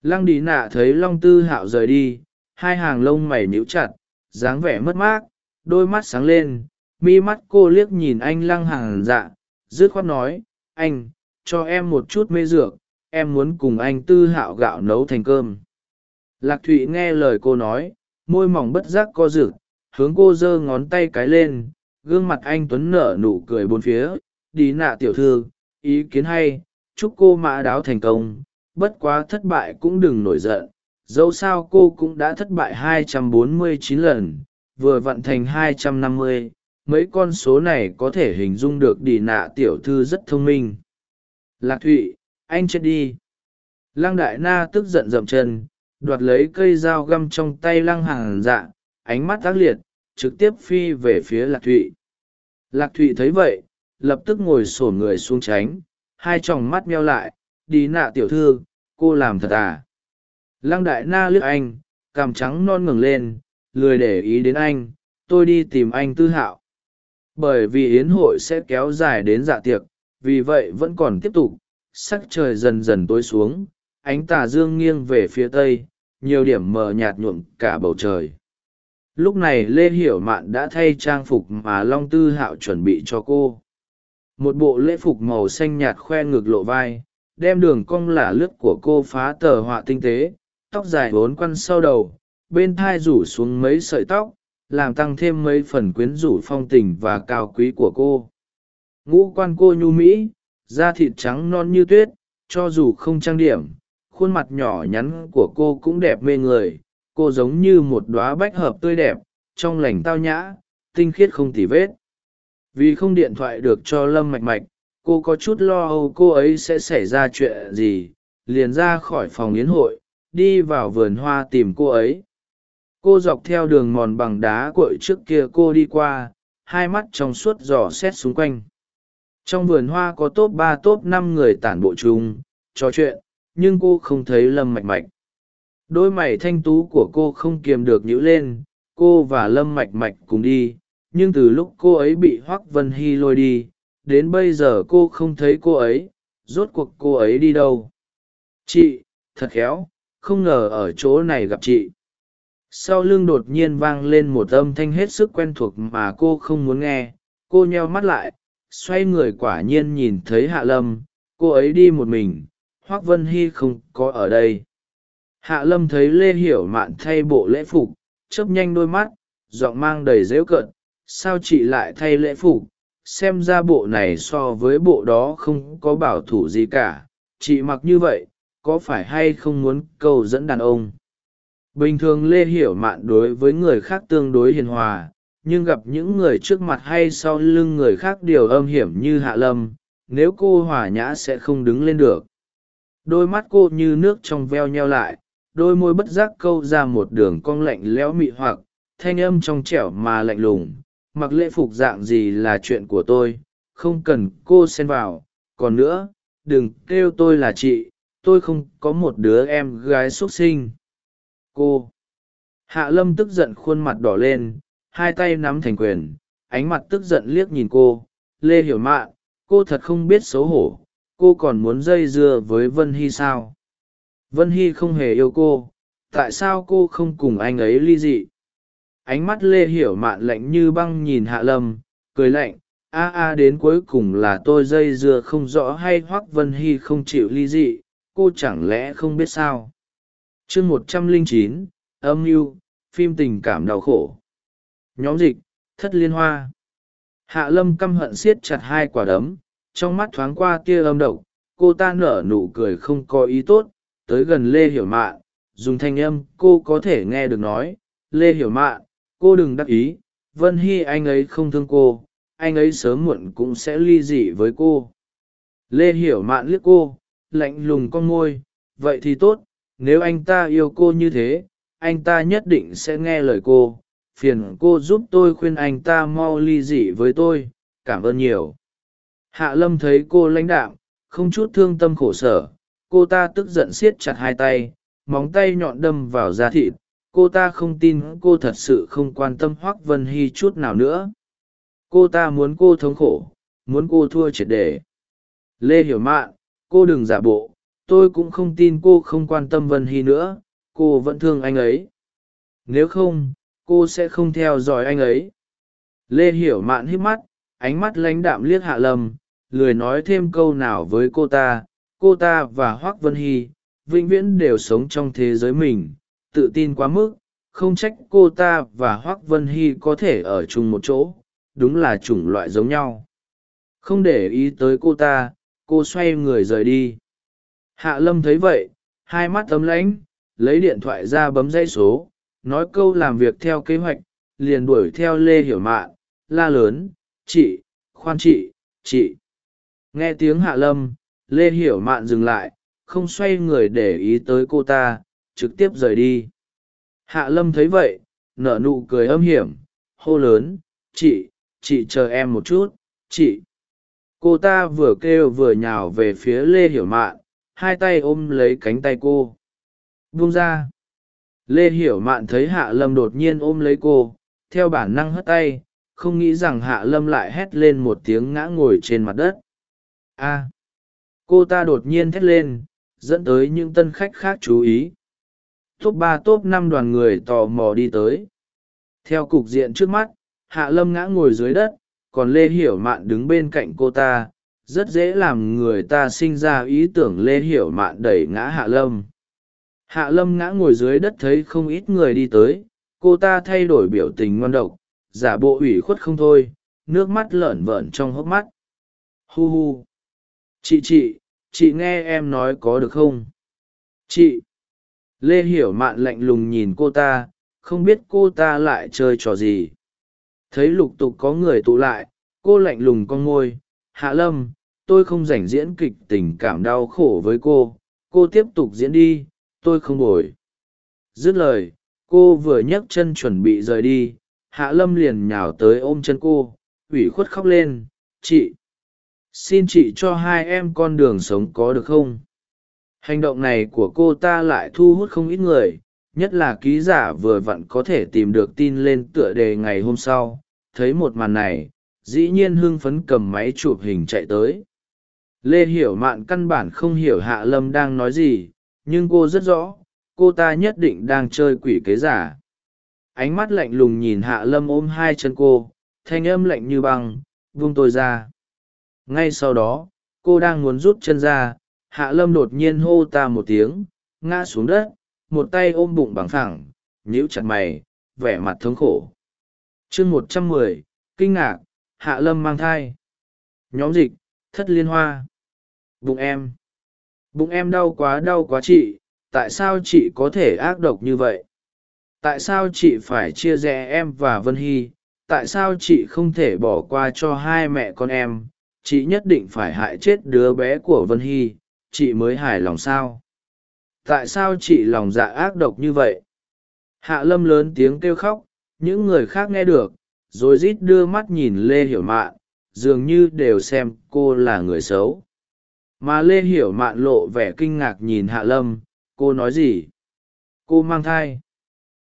Lăng đi nạ thấy long tư hạo rời đi, hai hàng lông mày níu chặt, dáng vẻ mất mát, đôi mắt sáng lên, mi mắt cô liếc nhìn anh lăng hàng dạ dứt khoát nói, anh, cho em một chút mê dược, em muốn cùng anh tư hạo gạo nấu thành cơm. Lạc thụy nghe lời cô nói, môi mỏng bất giác co rực hướng cô giơ ngón tay cái lên, gương mặt anh tuấn nở nụ cười bốn phía đi nạ tiểu thư, ý kiến hay, chúc cô mã đáo thành công bất quá thất bại cũng đừng nổi giận dẫu sao cô cũng đã thất bại 249 lần vừa vận thành 250, mấy con số này có thể hình dung được đi nạ tiểu thư rất thông minh. Lạc thụy anh chết đi. Lăng đại na tức giận dậm chân đoạt lấy cây dao găm trong tay lăng hàng dạ ánh mắt tác liệt trực tiếp phi về phía lạc thụy. Lạc thụy thấy vậy lập tức ngồi sổn người xuống tránh hai t r ò n g mắt meo lại đi nạ tiểu thư, cô làm thật à? Lăng đại na liếc anh, cằm trắng non ngừng lên, lười để ý đến anh, tôi đi tìm anh tư hạo. Bởi vì yến hội sẽ kéo dài đến dạ tiệc, vì vậy vẫn còn tiếp tục, sắc trời dần dần tối xuống, ánh tà dương nghiêng về phía tây, nhiều điểm mờ nhạt nhuộm cả bầu trời. Lúc này lê hiểu mạn đã thay trang phục mà long tư hạo chuẩn bị cho cô. Một bộ lễ phục màu xanh nhạt khoe ngực lộ vai đem đường cong lả lướt của cô phá tờ họa tinh tế, tóc dài bốn quăn sau đầu, bên thai rủ xuống mấy sợi tóc, làm tăng thêm mấy phần quyến rủ phong tình và cao quý của cô. Ngũ quan cô nhu mỹ, da thịt trắng non như tuyết, cho dù không trang điểm, khuôn mặt nhỏ nhắn của cô cũng đẹp mê người, cô giống như một đoá bách hợp tươi đẹp, trong lành tao nhã, tinh khiết không tì vết. Vì không điện thoại được cho lâm mạch mạch cô có chút lo âu cô ấy sẽ xảy ra chuyện gì, liền ra khỏi phòng yến hội, đi vào vườn hoa tìm cô ấy. Cô dọc theo đường mòn bằng đá cội trước kia cô đi qua, hai mắt trong suốt dò xét xung quanh. Trong vườn hoa có top ba, top năm người tản bộ chung, trò chuyện, nhưng cô không thấy lâm mạch mạch. Đôi mày thanh tú của cô không kiềm được nhữ lên, cô và lâm mạch mạch cùng đi, nhưng từ lúc cô ấy bị hoác vân hy lôi đi đến bây giờ cô không thấy cô ấy, rốt cuộc cô ấy đi đâu? Chị, thật khéo, không ngờ ở chỗ này gặp chị. Sau lưng đột nhiên vang lên một âm thanh hết sức quen thuộc mà cô không muốn nghe. Cô nheo mắt lại, xoay người quả nhiên nhìn thấy hạ lâm. Cô ấy đi một mình, hoác vân hy không có ở đây. Hạ lâm thấy lê hiểu mạn thay bộ lễ phục, chớp nhanh đôi mắt, giọng mang đầy dễu cợt. Sao chị lại thay lễ phục? Xem ra bộ này so với bộ đó không có bảo thủ gì cả. Chị mặc như vậy, có phải hay không muốn câu dẫn đàn ông? Bình thường lê hiểu mạn đối với người khác tương đối hiền hòa, nhưng gặp những người trước mặt hay sau lưng người khác điều âm hiểm như hạ lâm, nếu cô hòa nhã sẽ không đứng lên được. Đôi mắt cô như nước trong veo nheo lại, đôi môi bất giác câu ra một đường cong lạnh lẽo mị hoặc, thanh âm trong trẻo mà lạnh lùng mặc lễ phục dạng gì là chuyện của tôi, không cần cô xen vào. Còn nữa, đừng kêu tôi là chị, tôi không có một đứa em gái x u ấ t sinh. Cô. Hạ lâm tức giận khuôn mặt đỏ lên, hai tay nắm thành quyền, ánh mặt tức giận liếc nhìn cô. Lê hiểu mạn cô thật không biết xấu hổ, cô còn muốn dây dưa với vân hy sao? Vân hy không hề yêu cô, tại sao cô không cùng anh ấy ly dị? Ánh mắt lê hiểu mạn lạnh như băng nhìn hạ lâm, cười lạnh, a a, đến cuối cùng là tôi dây dưa không rõ hay hoác vân hy không chịu ly dị, cô chẳng lẽ không biết sao? Chương một trăm lẻ chín, âm mưu, phim tình cảm đau khổ. Nhóm dịch, thất liên hoa. Hạ lâm căm hận siết chặt hai quả đấm, trong mắt thoáng qua tia âm độc, cô ta nở nụ cười không có ý tốt, tới gần lê hiểu mạn, dùng thanh âm cô có thể nghe được nói, lê hiểu mạn cô đừng đắc ý, vân hy anh ấy không thương cô, anh ấy sớm muộn cũng sẽ ly dị với cô. Lê hiểu mạn liếc cô, lạnh lùng con môi, vậy thì tốt, nếu anh ta yêu cô như thế, anh ta nhất định sẽ nghe lời cô. Phiền cô giúp tôi khuyên anh ta mau ly dị với tôi, cảm ơn nhiều. Hạ lâm thấy cô lãnh đạm, không chút thương tâm khổ sở, cô ta tức giận siết chặt hai tay, móng tay nhọn đâm vào da thịt cô ta không tin cô thật sự không quan tâm hoác vân hy chút nào nữa. Cô ta muốn cô thống khổ, muốn cô thua triệt đề lê hiểu mạn, cô đừng giả bộ, tôi cũng không tin cô không quan tâm vân hy nữa, cô vẫn thương anh ấy. Nếu không, cô sẽ không theo dõi anh ấy. Lê hiểu mạn hít mắt, ánh mắt lãnh đạm liếc hạ lâm, lười nói thêm câu nào với cô ta. Cô ta và hoác vân hy vĩnh viễn đều sống trong thế giới mình tự tin quá mức, không trách cô ta và hoác vân hy có thể ở chung một chỗ, đúng là chủng loại giống nhau. Không để ý tới cô ta, cô xoay người rời đi. Hạ lâm thấy vậy, hai mắt tấm lãnh lấy điện thoại ra bấm dây số, nói câu làm việc theo kế hoạch, liền đuổi theo lê hiểu mạn, la lớn, chị, khoan chị chị. Nghe tiếng hạ lâm, lê hiểu mạn dừng lại, không xoay người để ý tới cô ta trực tiếp rời đi. Hạ lâm thấy vậy, nở nụ cười âm hiểm, hô lớn, chị chị chờ em một chút, chị. Cô ta vừa kêu vừa nhào về phía lê hiểu mạn, hai tay ôm lấy cánh tay cô. Buông ra. Lê hiểu mạn thấy hạ lâm đột nhiên ôm lấy cô, theo bản năng hất tay, không nghĩ rằng hạ lâm lại hét lên một tiếng ngã ngồi trên mặt đất. A. Cô ta đột nhiên thét lên, dẫn tới những tân khách khác chú ý top ba, top năm đoàn người tò mò đi tới. Theo cục diện trước mắt, hạ lâm ngã ngồi dưới đất, còn lê hiểu mạn đứng bên cạnh cô ta. Rất dễ làm người ta sinh ra ý tưởng lê hiểu mạn đẩy ngã hạ lâm. Hạ lâm ngã ngồi dưới đất thấy không ít người đi tới. Cô ta thay đổi biểu tình ngon độc, giả bộ ủy khuất không thôi, nước mắt lởn vởn trong hốc mắt. Hu hu. Chị chị chị nghe em nói có được không? Chị lê hiểu mạn lạnh lùng nhìn cô ta, không biết cô ta lại chơi trò gì. Thấy lục tục có người tụ lại, cô lạnh lùng con môi hạ lâm, tôi không rảnh diễn kịch tình cảm đau khổ với cô cô tiếp tục diễn đi, tôi không bồi. Dứt lời, cô vừa nhấc chân chuẩn bị rời đi, hạ lâm liền nhào tới ôm chân cô, ủy khuất khóc lên, chị, xin chị cho hai em con đường sống có được không? Hành động này của cô ta lại thu hút không ít người, nhất là ký giả vừa vặn có thể tìm được tin lên tựa đề ngày hôm sau. Thấy một màn này, dĩ nhiên hưng phấn cầm máy chụp hình chạy tới. Lê hiểu mạn căn bản không hiểu hạ lâm đang nói gì, nhưng cô rất rõ, cô ta nhất định đang chơi quỷ kế giả. Ánh mắt lạnh lùng nhìn hạ lâm ôm hai chân cô, thanh âm lạnh như băng, vung tôi ra. Ngay sau đó, cô đang muốn rút chân ra hạ lâm đột nhiên hô ta một tiếng ngã xuống đất một tay ôm bụng bằng thẳng, nhíu chặt mày vẻ mặt thống khổ. Chương một trăm mười kinh ngạc hạ lâm mang thai. Nhóm dịch thất liên hoa. Bụng em. Bụng em đau quá đau quá chị tại sao chị có thể ác độc như vậy? Tại sao chị phải chia rẽ em và vân hy? Tại sao chị không thể bỏ qua cho hai mẹ con em? Chị nhất định phải hại chết đứa bé của vân hy chị mới hài lòng sao? Tại sao chị lòng dạ ác độc như vậy? Hạ lâm lớn tiếng kêu khóc, những người khác nghe được, rồi rít đưa mắt nhìn lê hiểu mạn, dường như đều xem cô là người xấu. Mà lê hiểu mạn lộ vẻ kinh ngạc nhìn hạ lâm, cô nói gì? Cô mang thai.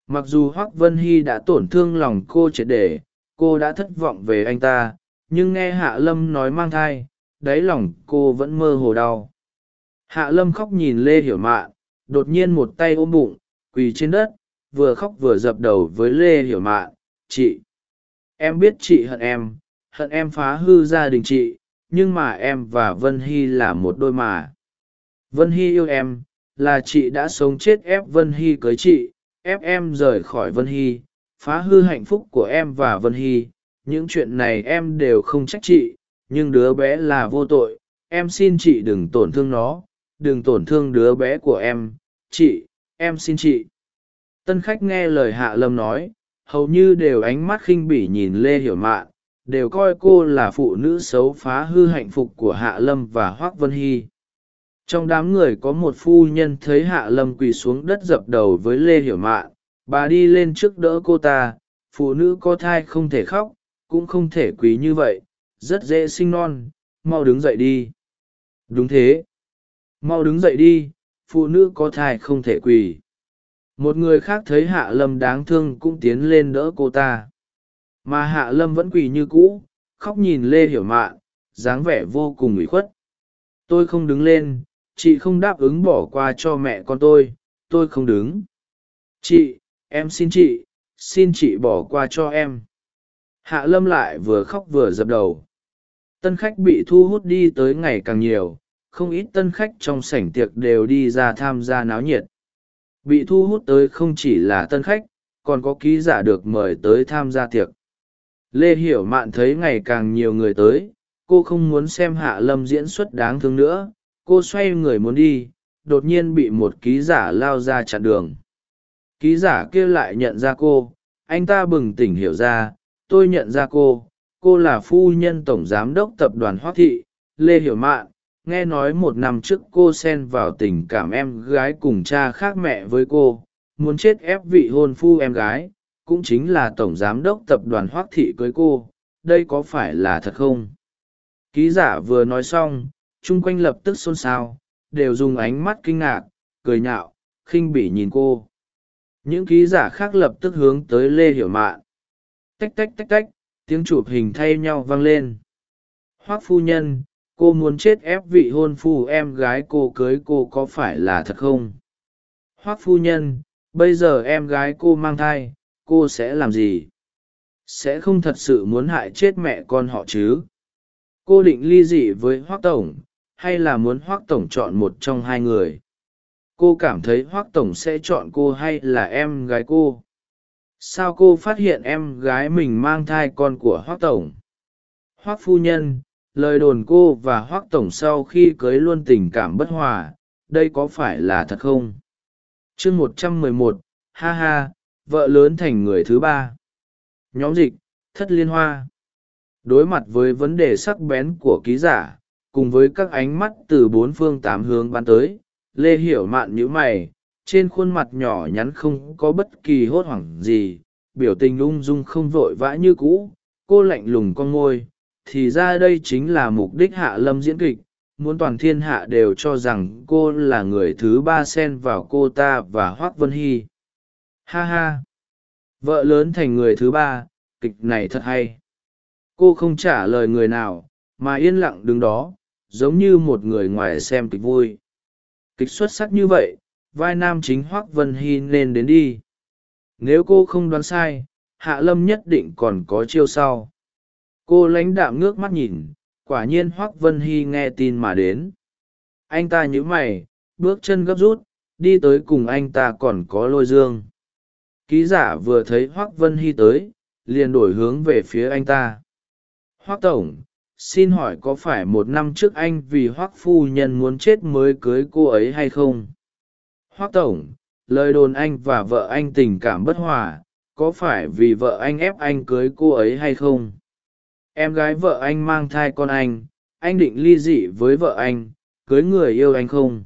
Mặc dù hoác vân hy đã tổn thương lòng cô triệt để, cô đã thất vọng về anh ta, nhưng nghe hạ lâm nói mang thai, đáy lòng cô vẫn mơ hồ đau hạ lâm khóc nhìn lê hiểu mạn đột nhiên một tay ôm bụng, quỳ trên đất, vừa khóc vừa dập đầu với lê hiểu mạn chị, em biết chị hận em hận em phá hư gia đình chị, nhưng mà em và vân hy là một đôi mà. Vân hy yêu em, là chị đã sống chết ép vân hy cưới chị, ép em rời khỏi vân hy, phá hư hạnh phúc của em và vân hy, những chuyện này em đều không trách chị, nhưng đứa bé là vô tội, em xin chị đừng tổn thương nó đừng tổn thương đứa bé của em, chị, em xin chị. Tân khách nghe lời hạ lâm nói, hầu như đều ánh mắt khinh bỉ nhìn lê hiểu mạn đều coi cô là phụ nữ xấu phá hư hạnh phúc của hạ lâm và hoác vân hy. Trong đám người có một phu nhân thấy hạ lâm quỳ xuống đất dập đầu với lê hiểu mạn bà đi lên trước đỡ cô ta, phụ nữ có thai không thể khóc, cũng không thể quỳ như vậy, rất dễ sinh non, mau đứng dậy đi. Đúng thế mau đứng dậy đi, phụ nữ có thai không thể quỳ. Một người khác thấy hạ lâm đáng thương cũng tiến lên đỡ cô ta. Mà hạ lâm vẫn quỳ như cũ, khóc nhìn lê hiểu mạn, dáng vẻ vô cùng ủy khuất. Tôi không đứng lên, chị không đáp ứng bỏ qua cho mẹ con tôi tôi không đứng. Chị, em xin chị xin chị bỏ qua cho em. Hạ lâm lại vừa khóc vừa dập đầu. Tân khách bị thu hút đi tới ngày càng nhiều không ít tân khách trong sảnh tiệc đều đi ra tham gia náo nhiệt. Bị thu hút tới không chỉ là tân khách, còn có ký giả được mời tới tham gia tiệc. Lê hiểu mạn thấy ngày càng nhiều người tới, cô không muốn xem hạ lâm diễn xuất đáng thương nữa, cô xoay người muốn đi, đột nhiên bị một ký giả lao ra chặn đường. Ký giả kia lại nhận ra cô, anh ta bừng tỉnh hiểu ra, tôi nhận ra cô cô là phu nhân tổng giám đốc tập đoàn hoác thị. Lê hiểu mạn nghe nói một năm trước cô xen vào tình cảm em gái cùng cha khác mẹ với cô, muốn chết ép vị hôn phu em gái, cũng chính là tổng giám đốc tập đoàn hoác thị cưới cô, đây có phải là thật không? Ký giả vừa nói xong, chung quanh lập tức xôn xao, đều dùng ánh mắt kinh ngạc, cười nhạo, khinh bỉ nhìn cô. Những ký giả khác lập tức hướng tới lê hiểu mạn. Tách tách tách tách, tiếng chụp hình thay nhau vang lên. Hoác phu nhân cô muốn chết ép vị hôn phu em gái cô cưới cô có phải là thật không? Hoác phu nhân, bây giờ em gái cô mang thai, cô sẽ làm gì? Sẽ không thật sự muốn hại chết mẹ con họ chứ? Cô định ly dị với hoác tổng, hay là muốn hoác tổng chọn một trong hai người? Cô cảm thấy hoác tổng sẽ chọn cô hay là em gái cô? Sao cô phát hiện em gái mình mang thai con của hoác tổng? Hoác phu nhân lời đồn cô và hoác tổng sau khi cưới luôn tình cảm bất hòa, đây có phải là thật không? Chương một trăm mười một, ha ha, vợ lớn thành người thứ ba. Nhóm dịch, thất liên hoa. Đối mặt với vấn đề sắc bén của ký giả, cùng với các ánh mắt từ bốn phương tám hướng bắn tới, lê hiểu mạn nhữ mày, trên khuôn mặt nhỏ nhắn không có bất kỳ hốt hoảng gì, biểu tình ung dung không vội vã như cũ, cô lạnh lùng con ngôi thì ra đây chính là mục đích hạ lâm diễn kịch, muốn toàn thiên hạ đều cho rằng cô là người thứ ba xen vào cô ta và hoác vân hy. Ha ha! Vợ lớn thành người thứ ba, kịch này thật hay. Cô không trả lời người nào, mà yên lặng đứng đó, giống như một người ngoài xem kịch vui. Kịch xuất sắc như vậy, vai nam chính hoác vân hy nên đến đi. Nếu cô không đoán sai, hạ lâm nhất định còn có chiêu sau cô lãnh đạm ngước mắt nhìn, quả nhiên hoác vân hy nghe tin mà đến. Anh ta nhíu mày, bước chân gấp rút, đi tới cùng anh ta còn có lôi dương. Ký giả vừa thấy hoác vân hy tới, liền đổi hướng về phía anh ta. Hoác tổng, xin hỏi có phải một năm trước anh vì hoác phu nhân muốn chết mới cưới cô ấy hay không? Hoác tổng, lời đồn anh và vợ anh tình cảm bất hòa, có phải vì vợ anh ép anh cưới cô ấy hay không? Em gái vợ anh mang thai con anh anh định ly dị với vợ anh, cưới người yêu anh không?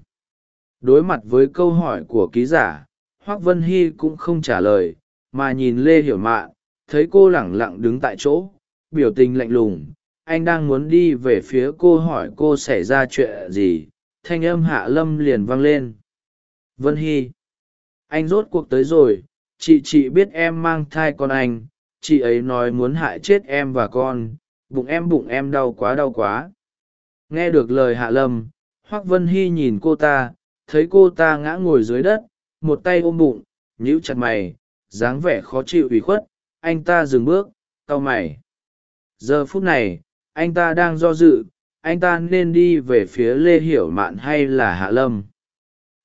Đối mặt với câu hỏi của ký giả, hoác vân hy cũng không trả lời, mà nhìn lê hiểu mạn thấy cô lẳng lặng đứng tại chỗ, biểu tình lạnh lùng, anh đang muốn đi về phía cô hỏi cô xảy ra chuyện gì, thanh âm hạ lâm liền vang lên. Vân hy, anh rốt cuộc tới rồi, chị chị biết em mang thai con anh chị ấy nói muốn hại chết em và con, bụng em bụng em đau quá đau quá. Nghe được lời hạ lâm, hoác vân hy nhìn cô ta, thấy cô ta ngã ngồi dưới đất, một tay ôm bụng, nhíu chặt mày, dáng vẻ khó chịu ủy khuất, anh ta dừng bước, cau mày. Giờ phút này, anh ta đang do dự, anh ta nên đi về phía lê hiểu mạn hay là hạ lâm?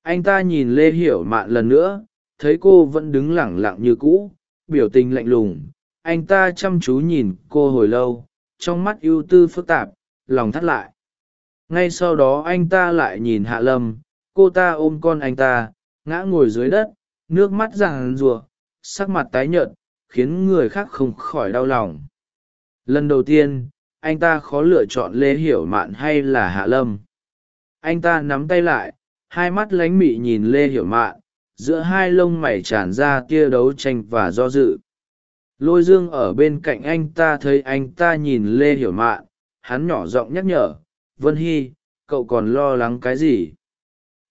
Anh ta nhìn lê hiểu mạn lần nữa, thấy cô vẫn đứng lẳng lặng như cũ, biểu tình lạnh lùng anh ta chăm chú nhìn cô hồi lâu, trong mắt ưu tư phức tạp, lòng thắt lại. Ngay sau đó anh ta lại nhìn hạ lâm, cô ta ôm con anh ta, ngã ngồi dưới đất, nước mắt ràng rùa, sắc mặt tái nhợt, khiến người khác không khỏi đau lòng. Lần đầu tiên, anh ta khó lựa chọn lê hiểu mạn hay là hạ lâm. Anh ta nắm tay lại, hai mắt lánh mị nhìn lê hiểu mạn, giữa hai lông mày tràn ra tia đấu tranh và do dự lôi dương ở bên cạnh anh ta thấy anh ta nhìn lê hiểu mạn, hắn nhỏ giọng nhắc nhở, vân hy, cậu còn lo lắng cái gì?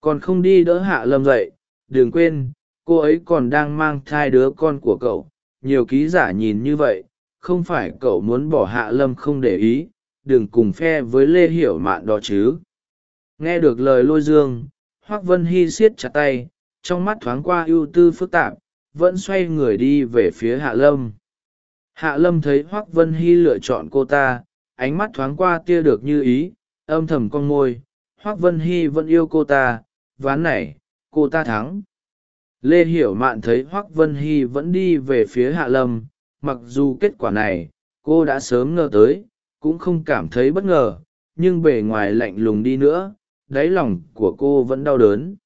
Còn không đi đỡ hạ lâm dậy, đừng quên, cô ấy còn đang mang thai đứa con của cậu. Nhiều ký giả nhìn như vậy, không phải cậu muốn bỏ hạ lâm không để ý, đừng cùng phe với lê hiểu mạn đó chứ. Nghe được lời lôi dương, hoác vân hy siết chặt tay, trong mắt thoáng qua ưu tư phức tạp vẫn xoay người đi về phía hạ lâm. Hạ lâm thấy hoác vân hy lựa chọn cô ta, ánh mắt thoáng qua tia được như ý, âm thầm con môi, hoác vân hy vẫn yêu cô ta, ván này, cô ta thắng. Lê hiểu mạn thấy hoác vân hy vẫn đi về phía hạ lâm, mặc dù kết quả này, cô đã sớm ngờ tới, cũng không cảm thấy bất ngờ, nhưng bề ngoài lạnh lùng đi nữa, đáy lòng của cô vẫn đau đớn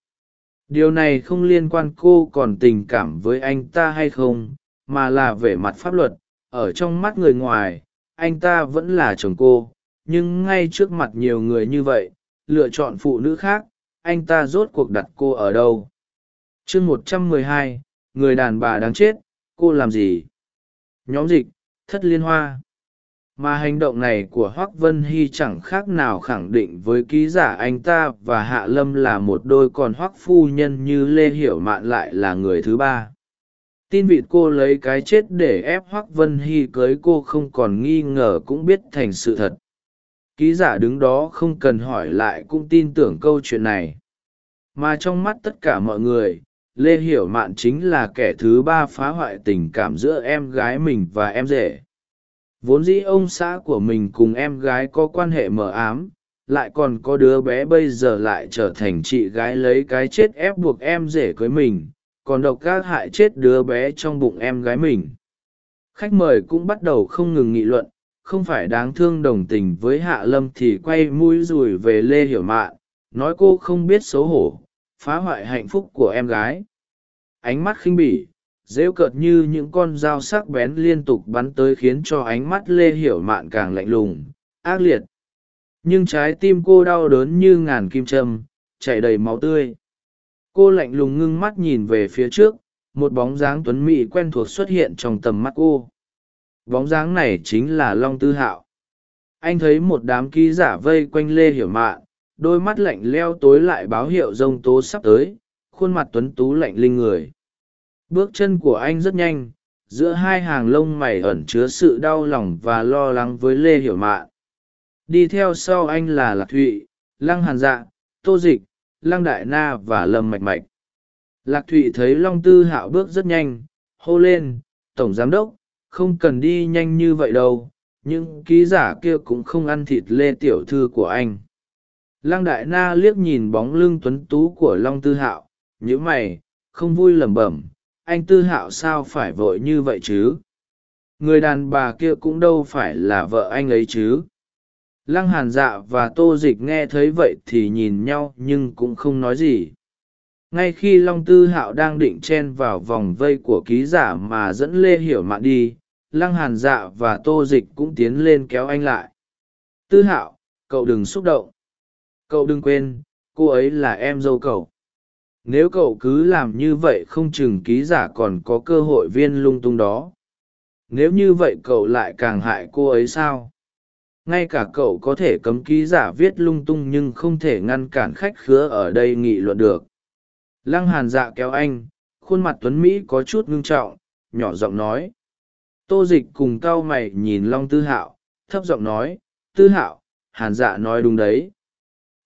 điều này không liên quan cô còn tình cảm với anh ta hay không, mà là về mặt pháp luật. Ở trong mắt người ngoài, anh ta vẫn là chồng cô, nhưng ngay trước mặt nhiều người như vậy, lựa chọn phụ nữ khác, anh ta rốt cuộc đặt cô ở đâu? Chương một trăm mười hai, người đàn bà đáng chết, cô làm gì? Nhóm dịch, thất liên hoa mà hành động này của hoác vân hy chẳng khác nào khẳng định với ký giả anh ta và hạ lâm là một đôi còn hoác phu nhân như lê hiểu mạn lại là người thứ ba. Tin vịt cô lấy cái chết để ép hoác vân hy cưới cô không còn nghi ngờ cũng biết thành sự thật. Ký giả đứng đó không cần hỏi lại cũng tin tưởng câu chuyện này. Mà trong mắt tất cả mọi người, lê hiểu mạn chính là kẻ thứ ba phá hoại tình cảm giữa em gái mình và em rể vốn dĩ ông xã của mình cùng em gái có quan hệ mờ ám, lại còn có đứa bé bây giờ lại trở thành chị gái lấy cái chết ép buộc em rể cưới mình, còn độc gác hại chết đứa bé trong bụng em gái mình. Khách mời cũng bắt đầu không ngừng nghị luận, không phải đáng thương đồng tình với hạ lâm thì quay mũi rùi về lê hiểu mạn, nói cô không biết xấu hổ, phá hoại hạnh phúc của em gái. Ánh mắt khinh bỉ rêu cợt như những con dao sắc bén liên tục bắn tới khiến cho ánh mắt lê hiểu mạn càng lạnh lùng, ác liệt. Nhưng trái tim cô đau đớn như ngàn kim châm, chảy đầy máu tươi. Cô lạnh lùng ngưng mắt nhìn về phía trước, một bóng dáng tuấn mỹ quen thuộc xuất hiện trong tầm mắt cô. Bóng dáng này chính là long tư hạo. Anh thấy một đám ký giả vây quanh lê hiểu mạn, đôi mắt lạnh leo tối lại báo hiệu rông tố sắp tới, khuôn mặt tuấn tú lạnh linh người bước chân của anh rất nhanh, giữa hai hàng lông mày ẩn chứa sự đau lòng và lo lắng với lê hiểu mạn. Đi theo sau anh là lạc thụy, lăng hàn dạ tô dịch, lăng đại na và lâm mạch mạch. Lạc thụy thấy long tư hạo bước rất nhanh, hô lên, tổng giám đốc, không cần đi nhanh như vậy đâu, những ký giả kia cũng không ăn thịt lê tiểu thư của anh. Lăng đại na liếc nhìn bóng lưng tuấn tú của long tư hạo nhữ mày, không vui lẩm bẩm anh tư hạo sao phải vội như vậy chứ? Người đàn bà kia cũng đâu phải là vợ anh ấy chứ? Lăng hàn dạ và tô dịch nghe thấy vậy thì nhìn nhau nhưng cũng không nói gì. Ngay khi long tư hạo đang định chen vào vòng vây của ký giả mà dẫn lê hiểu mạn đi, lăng hàn dạ và tô dịch cũng tiến lên kéo anh lại. Tư hạo, cậu đừng xúc động. Cậu đừng quên, cô ấy là em dâu cậu nếu cậu cứ làm như vậy không chừng ký giả còn có cơ hội viên lung tung đó. Nếu như vậy cậu lại càng hại cô ấy sao? Ngay cả cậu có thể cấm ký giả viết lung tung nhưng không thể ngăn cản khách khứa ở đây nghị luận được. Lăng hàn dạ kéo anh, khuôn mặt tuấn mỹ có chút ngưng trọng, nhỏ giọng nói. Tô dịch cùng cau mày nhìn long tư hạo, thấp giọng nói, tư hạo, hàn dạ nói đúng đấy.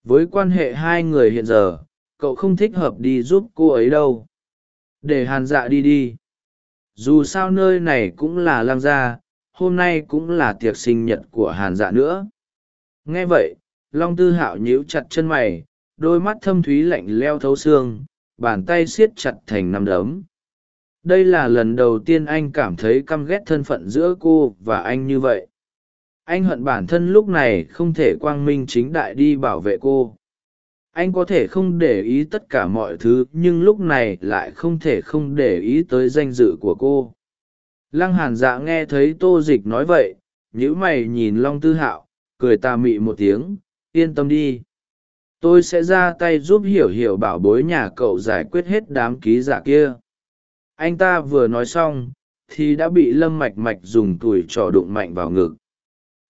Với quan hệ hai người hiện giờ cậu không thích hợp đi giúp cô ấy đâu. Để hàn dạ đi đi. Dù sao nơi này cũng là lang gia, hôm nay cũng là tiệc sinh nhật của hàn dạ nữa. Nghe vậy, long tư hạo nhíu chặt chân mày, đôi mắt thâm thúy lạnh leo thấu xương, bàn tay siết chặt thành nắm đấm. Đây là lần đầu tiên anh cảm thấy căm ghét thân phận giữa cô và anh như vậy. Anh hận bản thân lúc này không thể quang minh chính đại đi bảo vệ cô anh có thể không để ý tất cả mọi thứ, nhưng lúc này lại không thể không để ý tới danh dự của cô. Lăng hàn dạ nghe thấy tô dịch nói vậy nhữ mày nhìn long tư hạo, cười tà mị một tiếng, yên tâm đi. Tôi sẽ ra tay giúp hiểu hiểu bảo bối nhà cậu giải quyết hết đám ký giả kia. Anh ta vừa nói xong, thì đã bị lâm mạch mạch dùng tủi trò đụng mạnh vào ngực.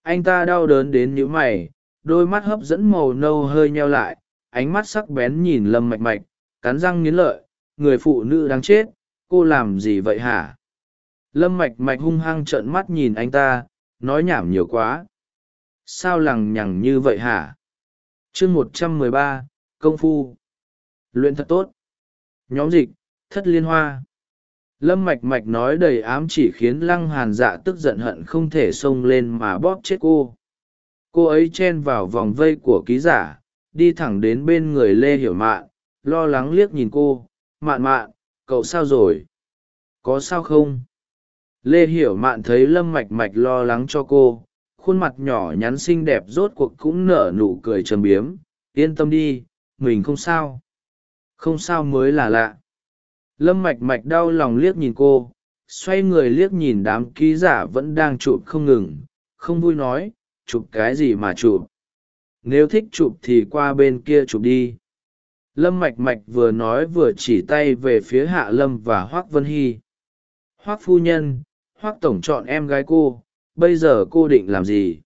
Anh ta đau đớn đến nhíu mày, đôi mắt hấp dẫn màu nâu hơi nheo lại ánh mắt sắc bén nhìn lâm mạch mạch, cắn răng nghiến lợi, người phụ nữ đáng chết, cô làm gì vậy hả? Lâm mạch mạch hung hăng trợn mắt nhìn anh ta, nói nhảm nhiều quá. Sao lằng nhằng như vậy hả? Chương một trăm mười ba, công phu. Luyện thật tốt. Nhóm dịch, thất liên hoa. Lâm mạch mạch nói đầy ám chỉ khiến lăng hàn dạ tức giận hận không thể xông lên mà bóp chết cô. Cô ấy chen vào vòng vây của ký giả đi thẳng đến bên người lê hiểu mạn, lo lắng liếc nhìn cô, mạn mạn, cậu sao rồi? Có sao không? Lê hiểu mạn thấy lâm mạch mạch lo lắng cho cô, khuôn mặt nhỏ nhắn xinh đẹp rốt cuộc cũng nở nụ cười trầm biếm, yên tâm đi, mình không sao. Không sao mới là lạ. Lâm mạch mạch đau lòng liếc nhìn cô, xoay người liếc nhìn đám ký giả vẫn đang chụp không ngừng, không vui nói, chụp cái gì mà chụp? Nếu thích chụp thì qua bên kia chụp đi. Lâm mạch mạch vừa nói vừa chỉ tay về phía hạ lâm và hoác vân hy. Hoác phu nhân, hoác tổng chọn em gái cô, bây giờ cô định làm gì?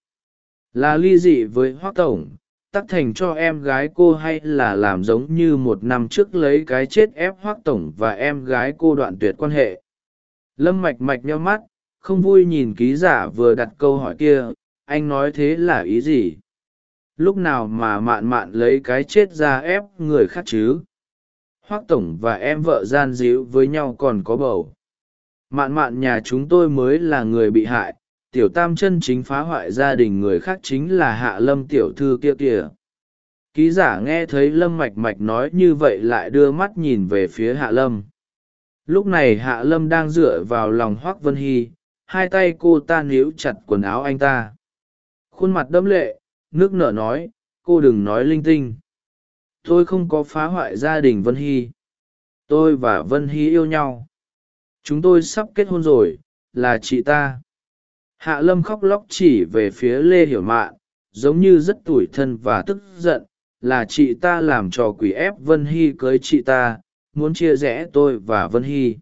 Là ly dị với hoác tổng, tắc thành cho em gái cô hay là làm giống như một năm trước lấy cái chết ép hoác tổng và em gái cô đoạn tuyệt quan hệ? Lâm mạch mạch nheo mắt, không vui nhìn ký giả vừa đặt câu hỏi kia, anh nói thế là ý gì? Lúc nào mà mạn mạn lấy cái chết ra ép người khác chứ? Hoác tổng và em vợ gian díu với nhau còn có bầu. Mạn mạn nhà chúng tôi mới là người bị hại, tiểu tam chân chính phá hoại gia đình người khác chính là hạ lâm tiểu thư kia kìa. Ký giả nghe thấy lâm mạch mạch nói như vậy lại đưa mắt nhìn về phía hạ lâm. Lúc này hạ lâm đang dựa vào lòng hoác vân hy, hai tay cô ta níu chặt quần áo anh ta. Khuôn mặt đẫm lệ nước nở nói, cô đừng nói linh tinh. Tôi không có phá hoại gia đình vân hy. Tôi và vân hy yêu nhau. Chúng tôi sắp kết hôn rồi, là chị ta. Hạ lâm khóc lóc chỉ về phía lê hiểu mạn, giống như rất tủi thân và tức giận, là chị ta làm trò quỷ ép vân hy cưới chị ta, muốn chia rẽ tôi và vân hy.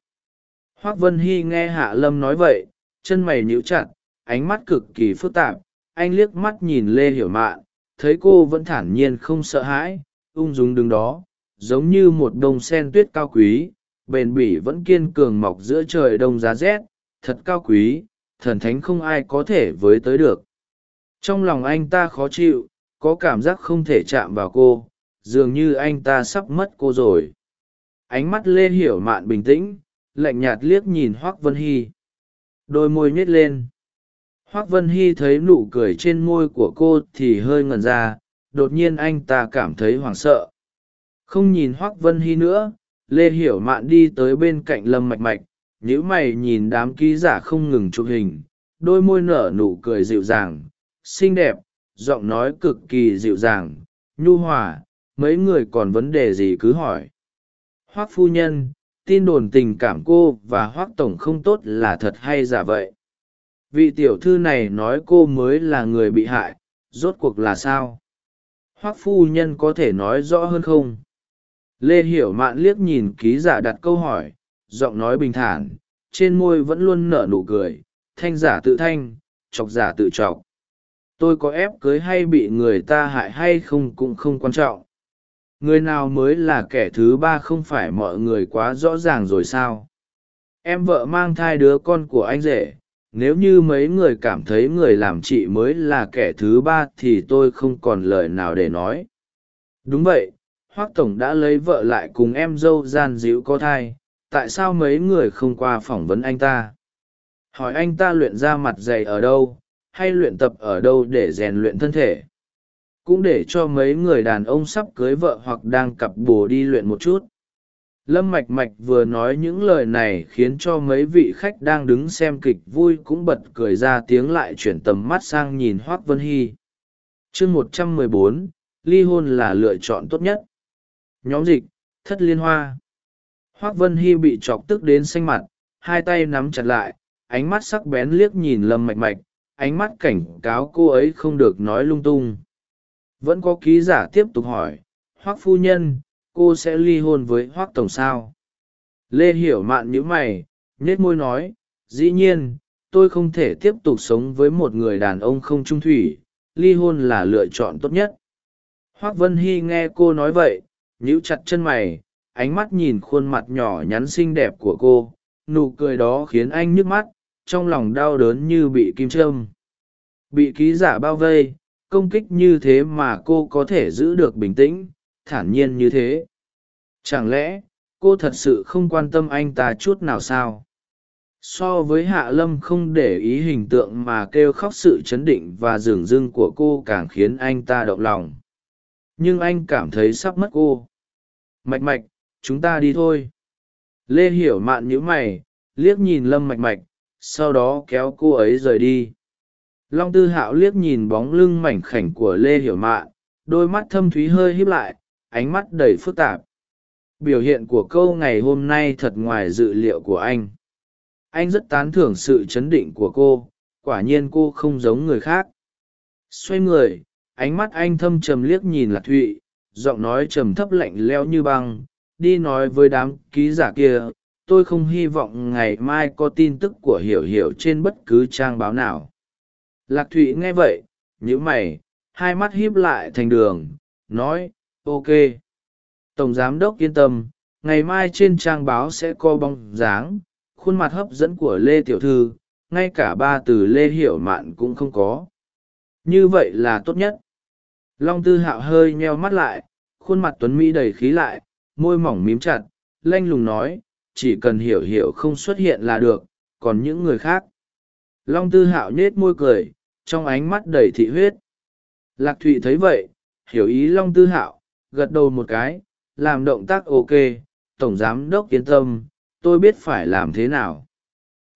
Hoác vân hy nghe hạ lâm nói vậy, chân mày nhíu chặt, ánh mắt cực kỳ phức tạp anh liếc mắt nhìn lê hiểu mạn, thấy cô vẫn thản nhiên không sợ hãi, ung dung đứng đó, giống như một đ ô n sen tuyết cao quý, bền bỉ vẫn kiên cường mọc giữa trời đông giá rét, thật cao quý, thần thánh không ai có thể với tới được. Trong lòng anh ta khó chịu, có cảm giác không thể chạm vào cô, dường như anh ta sắp mất cô rồi. Ánh mắt lê hiểu mạn bình tĩnh, lạnh nhạt liếc nhìn hoác vân hy. Đôi môi nhét lên hoác vân hy thấy nụ cười trên môi của cô thì hơi ngần ra, đột nhiên anh ta cảm thấy hoảng sợ. Không nhìn hoác vân hy nữa, lê hiểu mạn đi tới bên cạnh lâm mạch mạch nhữ mày nhìn đám ký giả không ngừng chụp hình, đôi môi nở nụ cười dịu dàng, xinh đẹp, giọng nói cực kỳ dịu dàng, nhu hòa, mấy người còn vấn đề gì cứ hỏi. Hoác phu nhân, tin đồn tình cảm cô và hoác tổng không tốt là thật hay giả vậy? Vị tiểu thư này nói cô mới là người bị hại, rốt cuộc là sao? Hoác phu nhân có thể nói rõ hơn không? Lê hiểu mạn liếc nhìn ký giả đặt câu hỏi, giọng nói bình thản, trên môi vẫn luôn nở nụ cười, thanh giả tự thanh, chọc giả tự chọc. Tôi có ép cưới hay bị người ta hại hay không cũng không quan trọng. Người nào mới là kẻ thứ ba không phải mọi người quá rõ ràng rồi sao? Em vợ mang thai đứa con của anh rể nếu như mấy người cảm thấy người làm chị mới là kẻ thứ ba thì tôi không còn lời nào để nói. Đúng vậy, hoác tổng đã lấy vợ lại cùng em dâu gian díu có thai, tại sao mấy người không qua phỏng vấn anh ta? Hỏi anh ta luyện ra mặt dày ở đâu, hay luyện tập ở đâu để rèn luyện thân thể? Cũng để cho mấy người đàn ông sắp cưới vợ hoặc đang cặp bồ đi luyện một chút lâm mạch mạch vừa nói những lời này khiến cho mấy vị khách đang đứng xem kịch vui cũng bật cười ra tiếng lại chuyển tầm mắt sang nhìn hoác vân hy. Chương một trăm mười bốn, ly hôn là lựa chọn tốt nhất. Nhóm dịch, thất liên hoa. Hoác vân hy bị chọc tức đến xanh mặt, hai tay nắm chặt lại, ánh mắt sắc bén liếc nhìn lâm mạch mạch, ánh mắt cảnh cáo cô ấy không được nói lung tung. Vẫn có ký giả tiếp tục hỏi, hoác phu nhân cô sẽ ly hôn với hoác tổng sao? Lê hiểu mạn nhữ mày nhết môi nói, dĩ nhiên, tôi không thể tiếp tục sống với một người đàn ông không trung thủy, ly hôn là lựa chọn tốt nhất. Hoác vân hy nghe cô nói vậy, nhíu chặt chân mày, ánh mắt nhìn khuôn mặt nhỏ nhắn xinh đẹp của cô, nụ cười đó khiến anh nhức mắt, trong lòng đau đớn như bị kim châm. Bị ký giả bao vây, công kích như thế mà cô có thể giữ được bình tĩnh thản nhiên như thế. Chẳng lẽ, cô thật sự không quan tâm anh ta chút nào sao? So với hạ lâm không để ý hình tượng mà kêu khóc sự chấn định và dửng dưng của cô càng khiến anh ta động lòng. Nhưng anh cảm thấy sắp mất cô. Mạch mạch, chúng ta đi thôi. Lê hiểu mạn nhíu mày, liếc nhìn lâm mạch mạch, sau đó kéo cô ấy rời đi. Long tư hạo liếc nhìn bóng lưng mảnh khảnh của lê hiểu mạn, đôi mắt thâm thúy hơi híp lại ánh mắt đầy phức tạp. Biểu hiện của câu ngày hôm nay thật ngoài dự liệu của anh. Anh rất tán thưởng sự chấn định của cô, quả nhiên cô không giống người khác. Xoay người, ánh mắt anh thâm trầm liếc nhìn lạc thụy, giọng nói trầm thấp lạnh leo như băng, đi nói với đám ký giả kia, tôi không hy vọng ngày mai có tin tức của hiểu hiểu trên bất cứ trang báo nào. Lạc thụy nghe vậy nhữ mày, hai mắt híp lại thành đường, nói ok. Tổng giám đốc yên tâm, ngày mai trên trang báo sẽ co bóng dáng, khuôn mặt hấp dẫn của lê tiểu thư, ngay cả ba từ lê hiểu mạn cũng không có. Như vậy là tốt nhất. Long tư hạo hơi nheo mắt lại, khuôn mặt tuấn mỹ đầy khí lại, môi mỏng mím chặt, lanh lùng nói, chỉ cần hiểu hiểu không xuất hiện là được, còn những người khác. Long tư hạo nhết môi cười, trong ánh mắt đầy thị huyết. Lạc thụy thấy vậy, hiểu ý long tư hạo gật đầu một cái, làm động tác ok, tổng giám đốc yên tâm, tôi biết phải làm thế nào.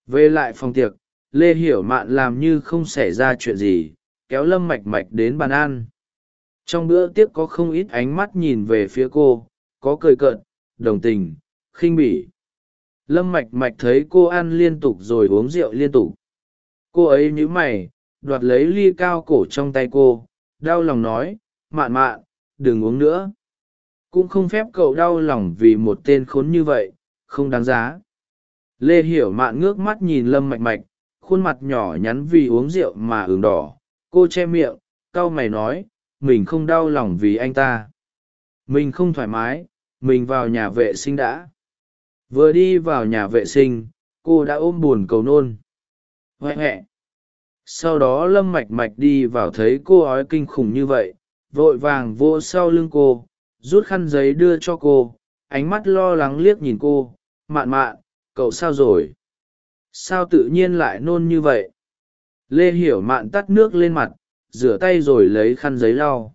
Về lại phòng tiệc, lê hiểu mạn làm như không xảy ra chuyện gì, kéo lâm mạch mạch đến bàn ăn. Trong bữa tiếp có không ít ánh mắt nhìn về phía cô, có cười cợt, đồng tình, khinh bỉ. Lâm mạch mạch thấy cô ăn liên tục rồi uống rượu liên tục. Cô ấy nhíu mày, đoạt lấy ly cao cổ trong tay cô, đau lòng nói, mạn mạn đừng uống nữa. Cũng không phép cậu đau lòng vì một tên khốn như vậy, không đáng giá. Lê hiểu mạn ngước mắt nhìn lâm mạch mạch, khuôn mặt nhỏ nhắn vì uống rượu mà ửng đỏ. Cô che miệng, cau mày nói, mình không đau lòng vì anh ta. Mình không thoải mái, mình vào nhà vệ sinh đã. Vừa đi vào nhà vệ sinh, cô đã ôm buồn cầu nôn. Huệ huệ sau đó lâm mạch mạch đi vào thấy cô ói kinh khủng như vậy vội vàng vô sau lưng cô, rút khăn giấy đưa cho cô, ánh mắt lo lắng liếc nhìn cô, mạn mạn, cậu sao rồi? Sao tự nhiên lại nôn như vậy? Lê hiểu mạn tắt nước lên mặt, rửa tay rồi lấy khăn giấy lau.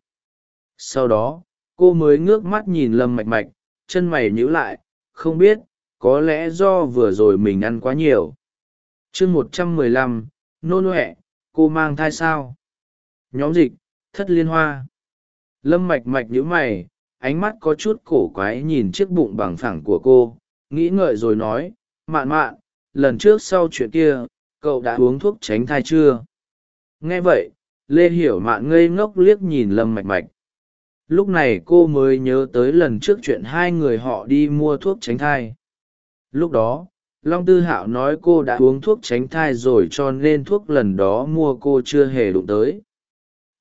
Sau đó, cô mới ngước mắt nhìn lâm mạch mạch, chân mày nhíu lại, không biết, có lẽ do vừa rồi mình ăn quá nhiều. Chương một trăm mười lăm, nôn huệ, cô mang thai sao? Nhóm dịch, thất liên hoa lâm mạch mạch nhíu mày, ánh mắt có chút cổ quái nhìn chiếc bụng bằng phẳng của cô, nghĩ ngợi rồi nói, mạn mạn, lần trước sau chuyện kia, cậu đã uống thuốc tránh thai chưa? Nghe vậy, lê hiểu mạn ngây ngốc liếc nhìn lâm mạch mạch. Lúc này cô mới nhớ tới lần trước chuyện hai người họ đi mua thuốc tránh thai. Lúc đó, long tư hạo nói cô đã uống thuốc tránh thai rồi cho nên thuốc lần đó mua cô chưa hề đụng tới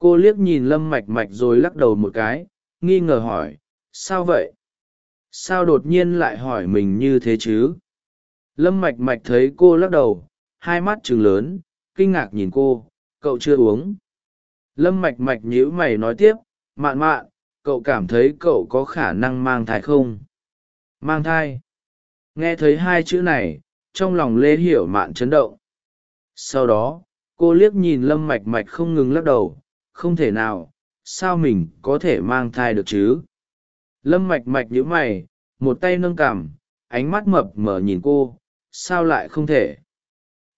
cô liếc nhìn lâm mạch mạch rồi lắc đầu một cái, nghi ngờ hỏi, sao vậy? Sao đột nhiên lại hỏi mình như thế chứ? Lâm mạch mạch thấy cô lắc đầu, hai mắt t lớn, kinh ngạc nhìn cô, cậu chưa uống? Lâm mạch mạch nhíu mày nói tiếp, mạn mạn, cậu cảm thấy cậu có khả năng mang thai không? Mang thai. Nghe thấy hai chữ này, trong lòng lê hiểu mạn chấn động. Sau đó, cô liếc nhìn lâm mạch mạch không ngừng lắc đầu không thể nào, sao mình có thể mang thai được chứ? Lâm mạch mạch nhíu mày, một tay nâng cằm, ánh mắt mập mờ nhìn cô, sao lại không thể?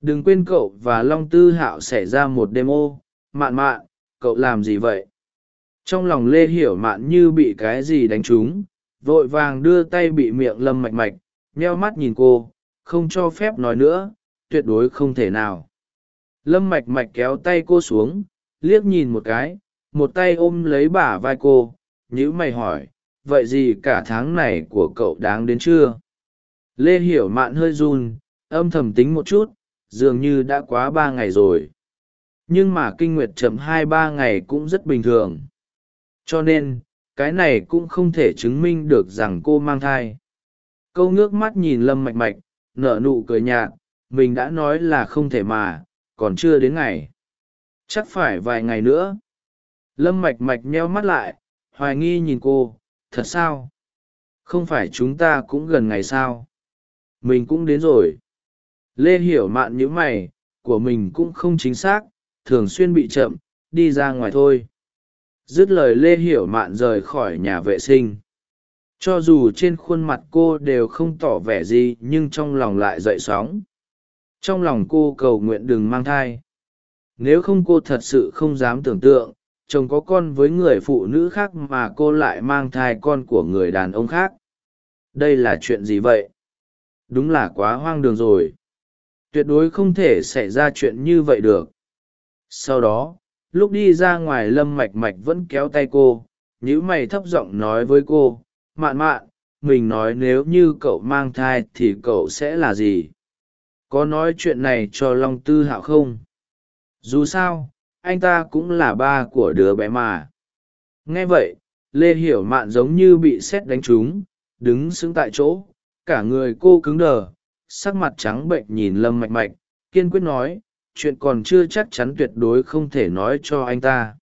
Đừng quên cậu và long tư hạo xảy ra một đêm ô, mạn mạn, cậu làm gì vậy? Trong lòng lê hiểu mạn như bị cái gì đánh trúng, vội vàng đưa tay bị miệng lâm mạch mạch, nheo mắt nhìn cô, không cho phép nói nữa, tuyệt đối không thể nào. Lâm mạch mạch kéo tay cô xuống liếc nhìn một cái, một tay ôm lấy bả vai cô nhữ mày hỏi, vậy gì cả tháng này của cậu đáng đến chưa? Lê hiểu mạn hơi run, âm thầm tính một chút, dường như đã quá ba ngày rồi. Nhưng mà kinh nguyệt chậm hai ba ngày cũng rất bình thường. Cho nên, cái này cũng không thể chứng minh được rằng cô mang thai. Câu ngước mắt nhìn lâm mạch mạch, nở nụ cười nhạt, mình đã nói là không thể mà, còn chưa đến ngày chắc phải vài ngày nữa. Lâm mạch mạch meo mắt lại, hoài nghi nhìn cô, thật sao? Không phải chúng ta cũng gần ngày sao? Mình cũng đến rồi. Lê hiểu mạn nhữ mày, của mình cũng không chính xác, thường xuyên bị chậm, đi ra ngoài thôi. Dứt lời lê hiểu mạn rời khỏi nhà vệ sinh. Cho dù trên khuôn mặt cô đều không tỏ vẻ gì, nhưng trong lòng lại dậy sóng. Trong lòng cô cầu nguyện đừng mang thai nếu không cô thật sự không dám tưởng tượng, chồng có con với người phụ nữ khác mà cô lại mang thai con của người đàn ông khác. Đây là chuyện gì vậy? Đúng là quá hoang đường rồi. Tuyệt đối không thể xảy ra chuyện như vậy được. Sau đó, lúc đi ra ngoài lâm mạch mạch vẫn kéo tay cô nhữ mày thấp giọng nói với cô, mạn mạn, mình nói nếu như cậu mang thai thì cậu sẽ là gì? Có nói chuyện này cho long tư hạo không? Dù sao, anh ta cũng là ba của đứa bé mà. Nghe vậy, lê hiểu mạn giống như bị sét đánh trúng, đứng sững tại chỗ, cả người cô cứng đờ, sắc mặt trắng bệnh nhìn lâm mạch mạch, kiên quyết nói, chuyện còn chưa chắc chắn tuyệt đối không thể nói cho anh ta.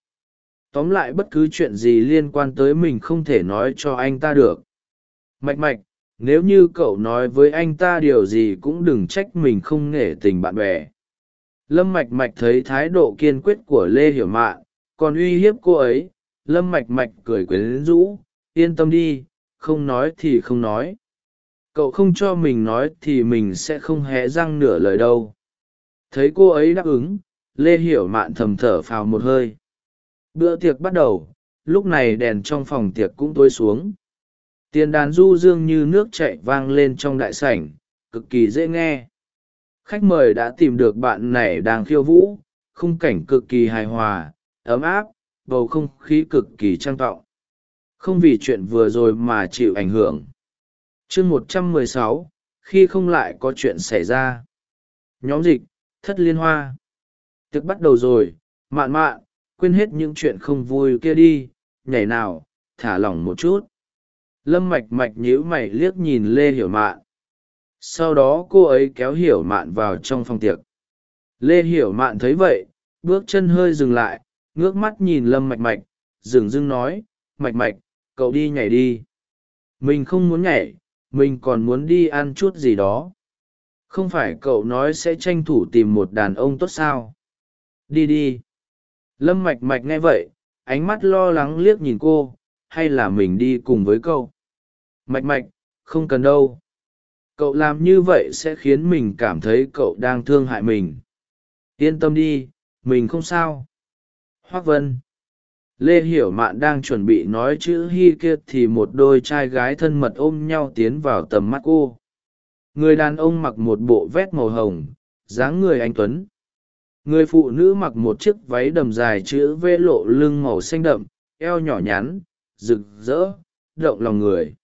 Tóm lại bất cứ chuyện gì liên quan tới mình không thể nói cho anh ta được. Mạch mạch, nếu như cậu nói với anh ta điều gì cũng đừng trách mình không nể tình bạn bè lâm mạch mạch thấy thái độ kiên quyết của lê hiểu mạn, còn uy hiếp cô ấy, lâm mạch mạch cười quyến rũ, yên tâm đi, không nói thì không nói. Cậu không cho mình nói thì mình sẽ không hé răng nửa lời đâu. Thấy cô ấy đáp ứng, lê hiểu mạn thầm thở phào một hơi. Bữa tiệc bắt đầu, lúc này đèn trong phòng tiệc cũng tối xuống. Tiền đàn du dương như nước chạy vang lên trong đại sảnh, cực kỳ dễ nghe khách mời đã tìm được bạn này đang khiêu vũ, khung cảnh cực kỳ hài hòa, ấm áp, bầu không khí cực kỳ trang trọng. Không vì chuyện vừa rồi mà chịu ảnh hưởng. Chương một trăm mười sáu, khi không lại có chuyện xảy ra. Nhóm dịch, thất liên hoa. Tức bắt đầu rồi, mạn mạn, quên hết những chuyện không vui kia đi, nhảy nào, thả lỏng một chút. Lâm mạch mạch nhíu mày liếc nhìn lê hiểu mạn sau đó cô ấy kéo hiểu mạn vào trong phòng tiệc. Lê hiểu mạn thấy vậy, bước chân hơi dừng lại, ngước mắt nhìn lâm mạch mạch, dừng dưng nói, mạch mạch, cậu đi nhảy đi. Mình không muốn nhảy, mình còn muốn đi ăn chút gì đó. Không phải cậu nói sẽ tranh thủ tìm một đàn ông tốt sao? Đi đi. Lâm mạch mạch nghe vậy, ánh mắt lo lắng liếc nhìn cô, hay là mình đi cùng với cậu? Mạch mạch, không cần đâu cậu làm như vậy sẽ khiến mình cảm thấy cậu đang thương hại mình. Yên tâm đi, mình không sao. Hoác vân. Lê hiểu mạn đang chuẩn bị nói chữ hi kia thì một đôi trai gái thân mật ôm nhau tiến vào tầm mắt cô. Người đàn ông mặc một bộ vét màu hồng, dáng người anh tuấn. Người phụ nữ mặc một chiếc váy đầm dài chữ vê lộ lưng màu xanh đậm, eo nhỏ nhắn, rực rỡ, động lòng người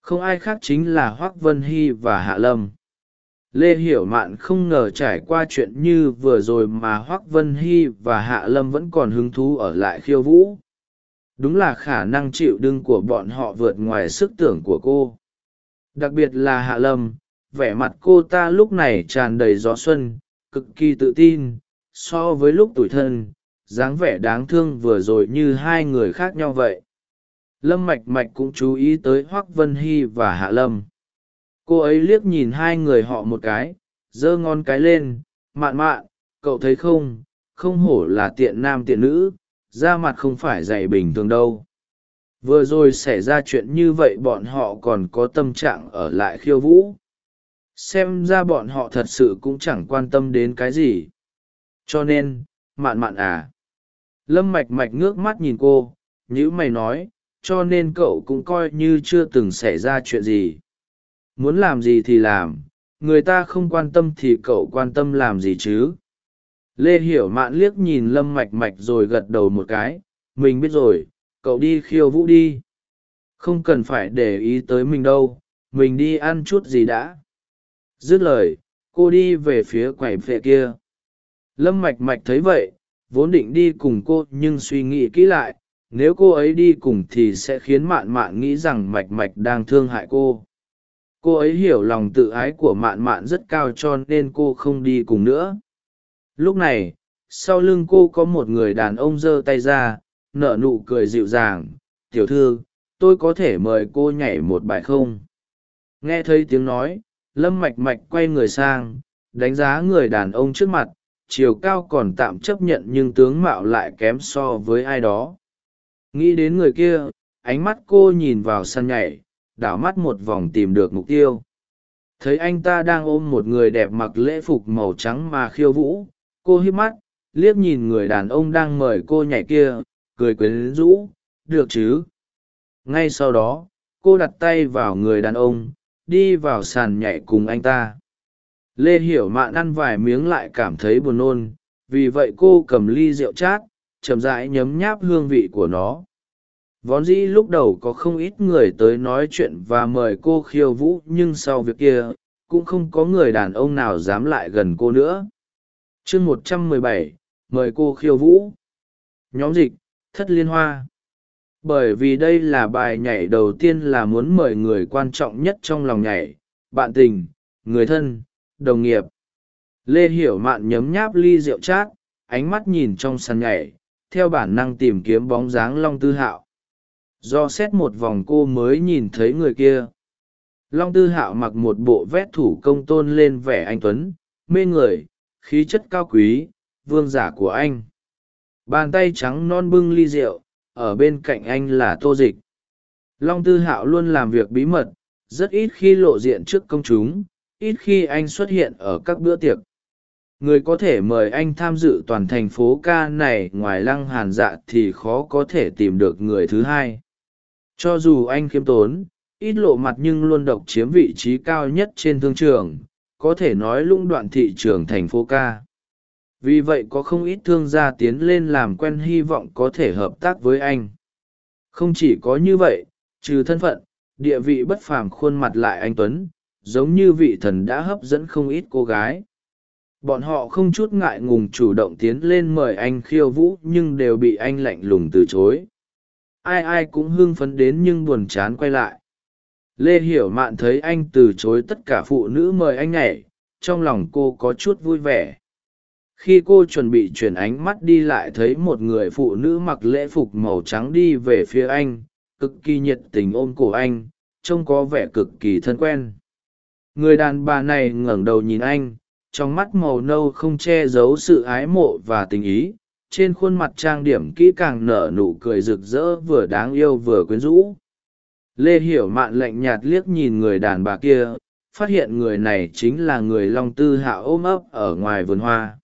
không ai khác chính là hoác vân hy và hạ lâm. Lê hiểu mạn không ngờ trải qua chuyện như vừa rồi mà hoác vân hy và hạ lâm vẫn còn hứng thú ở lại khiêu vũ. Đúng là khả năng chịu đựng của bọn họ vượt ngoài sức tưởng của cô. Đặc biệt là hạ lâm, vẻ mặt cô ta lúc này tràn đầy gió xuân, cực kỳ tự tin, so với lúc tủi thân, dáng vẻ đáng thương vừa rồi như hai người khác nhau vậy lâm mạch mạch cũng chú ý tới hoác vân hy và hạ lâm. Cô ấy liếc nhìn hai người họ một cái, giơ ngon cái lên, mạn mạn, cậu thấy không? Không hổ là tiện nam tiện nữ, da mặt không phải dày bình thường đâu. Vừa rồi xảy ra chuyện như vậy bọn họ còn có tâm trạng ở lại khiêu vũ. Xem ra bọn họ thật sự cũng chẳng quan tâm đến cái gì. Cho nên, mạn mạn à. Lâm mạch mạch ngước mắt nhìn cô nhữ mày nói cho nên cậu cũng coi như chưa từng xảy ra chuyện gì. Muốn làm gì thì làm, người ta không quan tâm thì cậu quan tâm làm gì chứ? Lê hiểu mạn liếc nhìn lâm mạch mạch rồi gật đầu một cái, mình biết rồi, cậu đi khiêu vũ đi. Không cần phải để ý tới mình đâu, mình đi ăn chút gì đã. Dứt lời, cô đi về phía quầy phệ kia. Lâm mạch mạch thấy vậy, vốn định đi cùng cô nhưng suy nghĩ kỹ lại nếu cô ấy đi cùng thì sẽ khiến mạn mạn nghĩ rằng mạch mạch đang thương hại cô. Cô ấy hiểu lòng tự ái của mạn mạn rất cao cho nên cô không đi cùng nữa. Lúc này, sau lưng cô có một người đàn ông giơ tay ra, nở nụ cười dịu dàng. Tiểu thư, tôi có thể mời cô nhảy một bài không? Nghe thấy tiếng nói, lâm mạch mạch quay người sang, đánh giá người đàn ông trước mặt, chiều cao còn tạm chấp nhận nhưng tướng mạo lại kém so với ai đó nghĩ đến người kia, ánh mắt cô nhìn vào săn nhảy, đảo mắt một vòng tìm được mục tiêu. Thấy anh ta đang ôm một người đẹp mặc lễ phục màu trắng mà khiêu vũ, cô hít mắt, liếc nhìn người đàn ông đang mời cô nhảy kia, cười quyến rũ, được chứ? Ngay sau đó, cô đặt tay vào người đàn ông, đi vào sàn nhảy cùng anh ta. Lê hiểu mạn ăn vài miếng lại cảm thấy buồn nôn, vì vậy cô cầm ly rượu chát chậm rãi nhấm nháp hương vị của nó. Vốn dĩ lúc đầu có không ít người tới nói chuyện và mời cô khiêu vũ, nhưng sau việc kia, cũng không có người đàn ông nào dám lại gần cô nữa. Chương một trăm mười bảy, mời cô khiêu vũ. Nhóm dịch, thất liên hoa. Bởi vì đây là bài nhảy đầu tiên là muốn mời người quan trọng nhất trong lòng nhảy, bạn tình, người thân, đồng nghiệp. Lê hiểu mạn nhấm nháp ly rượu chát, ánh mắt nhìn trong sàn nhảy theo bản năng tìm kiếm bóng dáng long tư hạo. Do xét một vòng cô mới nhìn thấy người kia. Long tư hạo mặc một bộ vét thủ công tôn lên vẻ anh tuấn, mê người, khí chất cao quý, vương giả của anh. Bàn tay trắng non bưng ly rượu, ở bên cạnh anh là tô dịch. Long tư hạo luôn làm việc bí mật, rất ít khi lộ diện trước công chúng, ít khi anh xuất hiện ở các bữa tiệc người có thể mời anh tham dự toàn thành phố ca này ngoài lăng hàn dạ thì khó có thể tìm được người thứ hai. Cho dù anh khiêm tốn, ít lộ mặt nhưng luôn độc chiếm vị trí cao nhất trên thương trường, có thể nói lũng đoạn thị trường thành phố ca. Vì vậy có không ít thương gia tiến lên làm quen hy vọng có thể hợp tác với anh. Không chỉ có như vậy, trừ thân phận, địa vị bất phàm khuôn mặt lại anh tuấn, giống như vị thần đã hấp dẫn không ít cô gái bọn họ không chút ngại ngùng chủ động tiến lên mời anh khiêu vũ nhưng đều bị anh lạnh lùng từ chối. Ai ai cũng hưng phấn đến nhưng buồn chán quay lại. Lê hiểu mạn thấy anh từ chối tất cả phụ nữ mời anh nhảy, trong lòng cô có chút vui vẻ. Khi cô chuẩn bị chuyển ánh mắt đi lại thấy một người phụ nữ mặc lễ phục màu trắng đi về phía anh, cực kỳ nhiệt tình ôm cổ anh, trông có vẻ cực kỳ thân quen. Người đàn bà này ngẩng đầu nhìn anh trong mắt màu nâu không che giấu sự ái mộ và tình ý, trên khuôn mặt trang điểm kỹ càng nở nụ cười rực rỡ vừa đáng yêu vừa quyến rũ. Lê hiểu mạn lạnh nhạt liếc nhìn người đàn bà kia, phát hiện người này chính là người long tư hạ ôm ấp ở ngoài vườn hoa.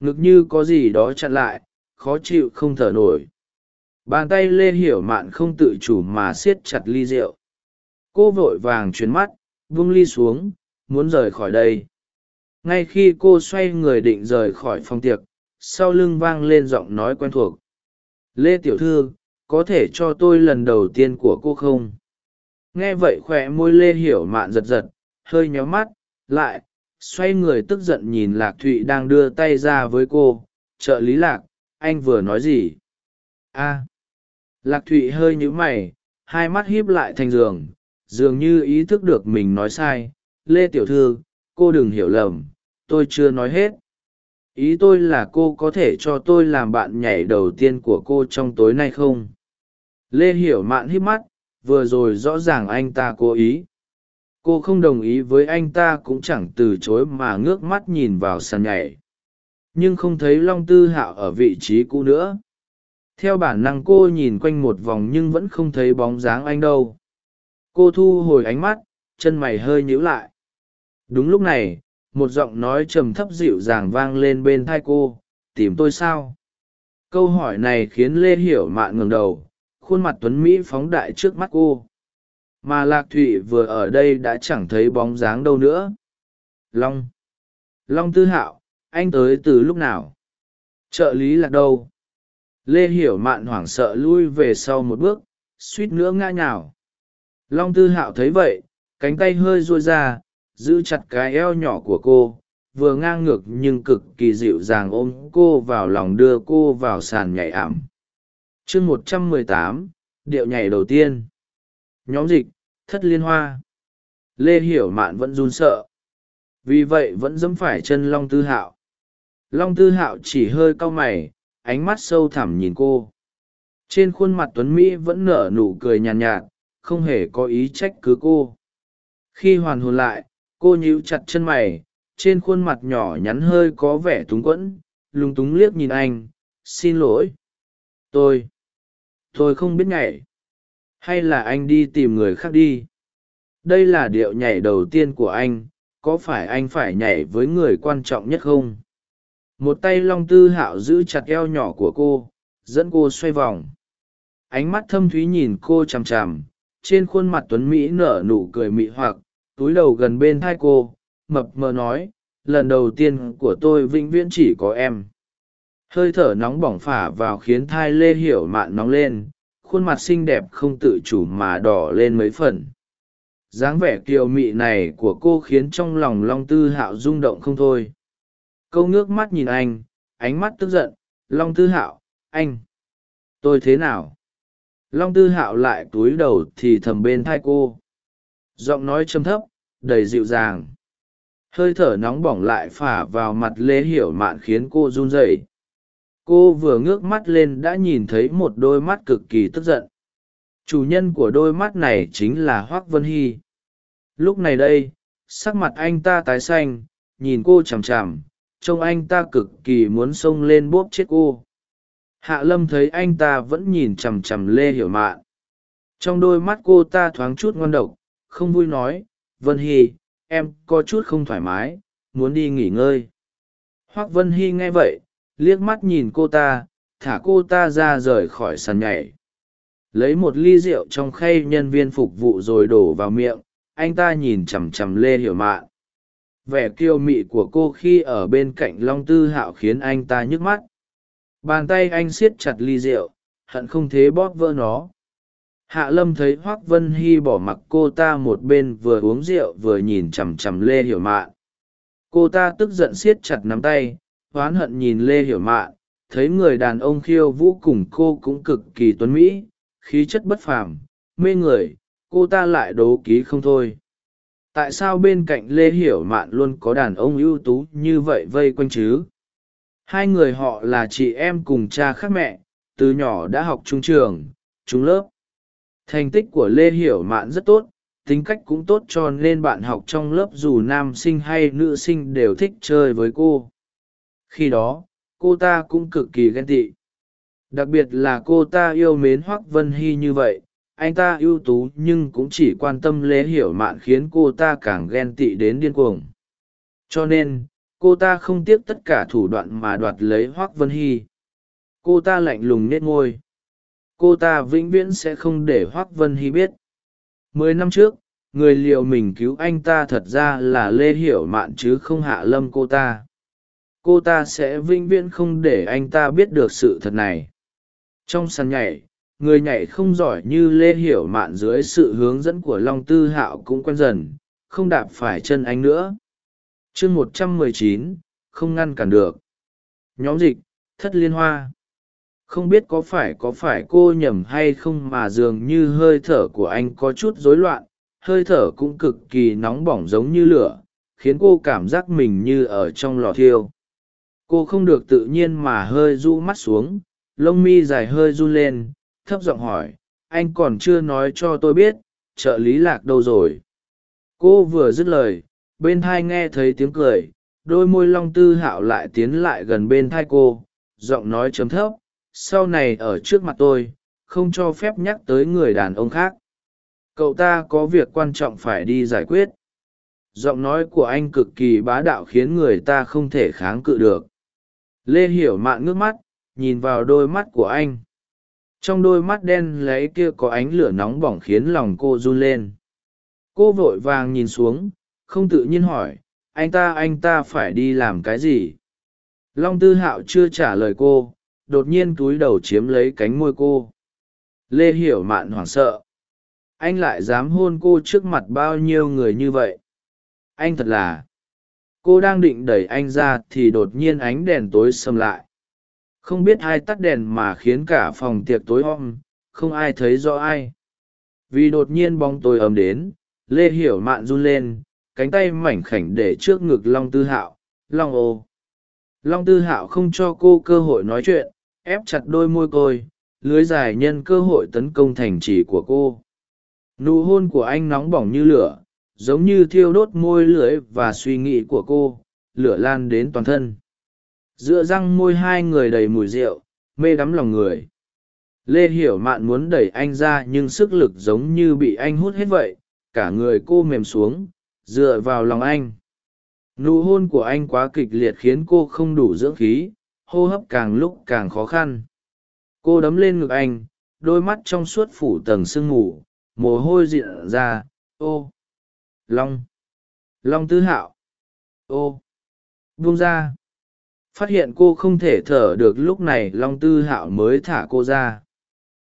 Ngực như có gì đó chặn lại, khó chịu không thở nổi. Bàn tay lê hiểu mạn không tự chủ mà siết chặt ly rượu. Cô vội vàng chuyến mắt, vung ly xuống, muốn rời khỏi đây ngay khi cô xoay người định rời khỏi phòng tiệc, sau lưng vang lên giọng nói quen thuộc. Lê tiểu thư, có thể cho tôi lần đầu tiên của cô không? Nghe vậy khỏe môi lê hiểu mạn giật giật, hơi nhó mắt, lại xoay người tức giận nhìn lạc thụy đang đưa tay ra với cô. Trợ lý lạc, anh vừa nói gì? A. Lạc thụy hơi nhíu mày, hai mắt híp lại thành giường, dường như ý thức được mình nói sai. Lê tiểu thư, cô đừng hiểu lầm tôi chưa nói hết. Ý tôi là cô có thể cho tôi làm bạn nhảy đầu tiên của cô trong tối nay không? Lê hiểu mạn hít mắt, vừa rồi rõ ràng anh ta cố ý. Cô không đồng ý với anh ta cũng chẳng từ chối mà ngước mắt nhìn vào sàn nhảy. Nhưng không thấy long tư hạo ở vị trí cũ nữa. Theo bản năng cô nhìn quanh một vòng nhưng vẫn không thấy bóng dáng anh đâu. Cô thu hồi ánh mắt, chân mày hơi nhíu lại. Đúng lúc này một giọng nói trầm thấp dịu dàng vang lên bên thai cô, tìm tôi sao? Câu hỏi này khiến lê hiểu mạn ngừng đầu, khuôn mặt tuấn mỹ phóng đại trước mắt cô. Mà lạc thụy vừa ở đây đã chẳng thấy bóng dáng đâu nữa. Long long tư hạo, anh tới từ lúc nào? Trợ lý lạc đâu? Lê hiểu mạn hoảng sợ lui về sau một bước, suýt nữa ngã nhào. Long tư hạo thấy vậy, cánh tay hơi ruôi ra giữ chặt cái eo nhỏ của cô vừa ngang ngược nhưng cực kỳ dịu dàng ôm cô vào lòng đưa cô vào sàn nhảy ảm. Chương một trăm mười tám điệu nhảy đầu tiên. Nhóm dịch thất liên hoa. Lê hiểu mạn vẫn run sợ. Vì vậy vẫn dẫm phải chân long tư hạo. Long tư hạo chỉ hơi cau mày ánh mắt sâu thẳm nhìn cô. Trên khuôn mặt tuấn mỹ vẫn nở nụ cười nhàn nhạt, nhạt không hề có ý trách cứ cô. Khi hoàn hồn lại cô nhíu chặt chân mày, trên khuôn mặt nhỏ nhắn hơi có vẻ túng quẫn, lúng túng liếc nhìn anh, xin lỗi. Tôi tôi không biết nhảy. Hay là anh đi tìm người khác đi? Đây là điệu nhảy đầu tiên của anh, có phải anh phải nhảy với người quan trọng nhất không? Một tay long tư hạo giữ chặt eo nhỏ của cô, dẫn cô xoay vòng. Ánh mắt thâm thúy nhìn cô chằm chằm, trên khuôn mặt tuấn mỹ nở nụ cười mị hoặc túi đầu gần bên thai cô, mập mờ nói, lần đầu tiên của tôi vĩnh viễn chỉ có em. Hơi thở nóng bỏng phả vào khiến thai lê hiểu mạn nóng lên, khuôn mặt xinh đẹp không tự chủ mà đỏ lên mấy phần. Dáng vẻ kiều mị này của cô khiến trong lòng long tư hạo rung động không thôi. Câu ngước mắt nhìn anh, ánh mắt tức giận, long tư hạo, anh, tôi thế nào? Long tư hạo lại túi đầu thì thầm bên thai cô giọng nói châm thấp, đầy dịu dàng. Hơi thở nóng bỏng lại phả vào mặt lê hiểu mạn khiến cô run rẩy. Cô vừa ngước mắt lên đã nhìn thấy một đôi mắt cực kỳ tức giận. Chủ nhân của đôi mắt này chính là hoác vân hy. Lúc này đây, sắc mặt anh ta tái xanh, nhìn cô chằm chằm, trông anh ta cực kỳ muốn xông lên bóp chết cô. Hạ lâm thấy anh ta vẫn nhìn chằm chằm lê hiểu mạn. Trong đôi mắt cô ta thoáng chút ngon độc không vui nói, vân hy, em có chút không thoải mái, muốn đi nghỉ ngơi. Hoác vân hy nghe vậy, liếc mắt nhìn cô ta, thả cô ta ra rời khỏi sàn nhảy. Lấy một ly rượu trong khay nhân viên phục vụ rồi đổ vào miệng, anh ta nhìn chằm chằm lê hiểu mạn. Vẻ kiêu mị của cô khi ở bên cạnh long tư hạo khiến anh ta nhức mắt. Bàn tay anh siết chặt ly rượu, hận không thế bóp vỡ nó hạ lâm thấy hoác vân hy bỏ mặc cô ta một bên vừa uống rượu vừa nhìn chằm chằm lê hiểu mạn. Cô ta tức giận siết chặt nắm tay, oán hận nhìn lê hiểu mạn, thấy người đàn ông khiêu vũ cùng cô cũng cực kỳ tuấn mỹ, khí chất bất phàm, mê người, cô ta lại đố ký không thôi. Tại sao bên cạnh lê hiểu mạn luôn có đàn ông ưu tú như vậy vây quanh chứ? Hai người họ là chị em cùng cha khác mẹ, từ nhỏ đã học trung trường trung lớp thành tích của lê hiểu mạn rất tốt, tính cách cũng tốt cho nên bạn học trong lớp dù nam sinh hay nữ sinh đều thích chơi với cô. Khi đó, cô ta cũng cực kỳ ghen tị. Đặc biệt là cô ta yêu mến hoác vân hy như vậy, anh ta ưu tú nhưng cũng chỉ quan tâm Lê hiểu mạn khiến cô ta càng ghen tị đến điên cuồng. Cho nên, cô ta không tiếc tất cả thủ đoạn mà đoạt lấy hoác vân hy. Cô ta lạnh lùng nết ngôi cô ta vĩnh viễn sẽ không để hoác vân hy biết. Mười năm trước, người liệu mình cứu anh ta thật ra là lê hiểu mạn chứ không hạ lâm cô ta. Cô ta sẽ vĩnh viễn không để anh ta biết được sự thật này. Trong sàn nhảy, người nhảy không giỏi như lê hiểu mạn dưới sự hướng dẫn của long tư hạo cũng quen dần, không đạp phải chân anh nữa. Chương một trăm mười chín, không ngăn cản được. Nhóm dịch, thất liên hoa không biết có phải có phải cô nhầm hay không mà dường như hơi thở của anh có chút rối loạn, hơi thở cũng cực kỳ nóng bỏng giống như lửa, khiến cô cảm giác mình như ở trong lò thiêu. Cô không được tự nhiên mà hơi rũ mắt xuống, lông mi dài hơi run lên, thấp giọng hỏi, anh còn chưa nói cho tôi biết, trợ lý lạc đâu rồi? Cô vừa dứt lời, bên thai nghe thấy tiếng cười, đôi môi long tư hạo lại tiến lại gần bên thai cô, giọng nói chấm thấp sau này ở trước mặt tôi, không cho phép nhắc tới người đàn ông khác. Cậu ta có việc quan trọng phải đi giải quyết. Giọng nói của anh cực kỳ bá đạo khiến người ta không thể kháng cự được. Lê hiểu mạn ngước mắt, nhìn vào đôi mắt của anh. Trong đôi mắt đen lấy kia có ánh lửa nóng bỏng khiến lòng cô run lên. Cô vội vàng nhìn xuống, không tự nhiên hỏi, anh ta anh ta phải đi làm cái gì? Long tư hạo chưa trả lời cô đột nhiên túi đầu chiếm lấy cánh môi cô. Lê hiểu mạn hoảng sợ. Anh lại dám hôn cô trước mặt bao nhiêu người như vậy? Anh thật là. Cô đang định đẩy anh ra thì đột nhiên ánh đèn tối xâm lại. Không biết ai tắt đèn mà khiến cả phòng tiệc tối om, không ai thấy rõ ai. Vì đột nhiên bóng tối ấm đến, lê hiểu mạn run lên, cánh tay mảnh khảnh để trước ngực long tư hạo. Long ô. Long tư hạo không cho cô cơ hội nói chuyện ép chặt đôi môi côi lưới dài nhân cơ hội tấn công thành trì của cô. Nụ hôn của anh nóng bỏng như lửa, giống như thiêu đốt môi lưỡi và suy nghĩ của cô, lửa lan đến toàn thân. Giữa răng môi hai người đầy mùi rượu, mê đắm lòng người. Lê hiểu mạn muốn đẩy anh ra nhưng sức lực giống như bị anh hút hết vậy, cả người cô mềm xuống, dựa vào lòng anh. Nụ hôn của anh quá kịch liệt khiến cô không đủ dưỡng khí hô hấp càng lúc càng khó khăn. Cô đấm lên ngực anh, đôi mắt trong suốt phủ tầng sương mù, mồ hôi diện ra, ô, long long tứ hạo, ô, buông ra. Phát hiện cô không thể thở được lúc này long tư hạo mới thả cô ra.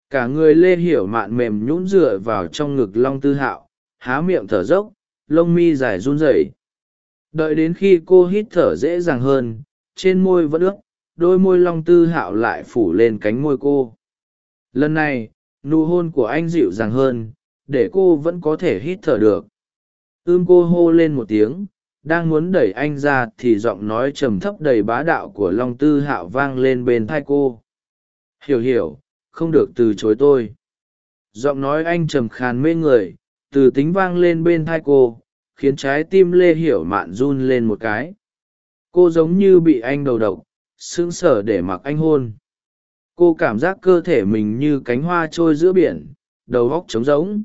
Cả người lê hiểu mạn mềm nhũn dựa vào trong ngực long tư hạo, há miệng thở dốc, lông mi dài run rẩy. Đợi đến khi cô hít thở dễ dàng hơn, trên môi vẫn ướt đôi môi long tư hạo lại phủ lên cánh môi cô. Lần này, nụ hôn của anh dịu dàng hơn, để cô vẫn có thể hít thở được. Ưm cô hô lên một tiếng, đang muốn đẩy anh ra thì giọng nói trầm thấp đầy bá đạo của long tư hạo vang lên bên thai cô. Hiểu hiểu, không được từ chối tôi. Giọng nói anh trầm khàn mê người, từ tính vang lên bên thai cô, khiến trái tim lê hiểu mạn run lên một cái. Cô giống như bị anh đầu độc sững sờ để mặc anh hôn. Cô cảm giác cơ thể mình như cánh hoa trôi giữa biển, đầu góc trống rỗng.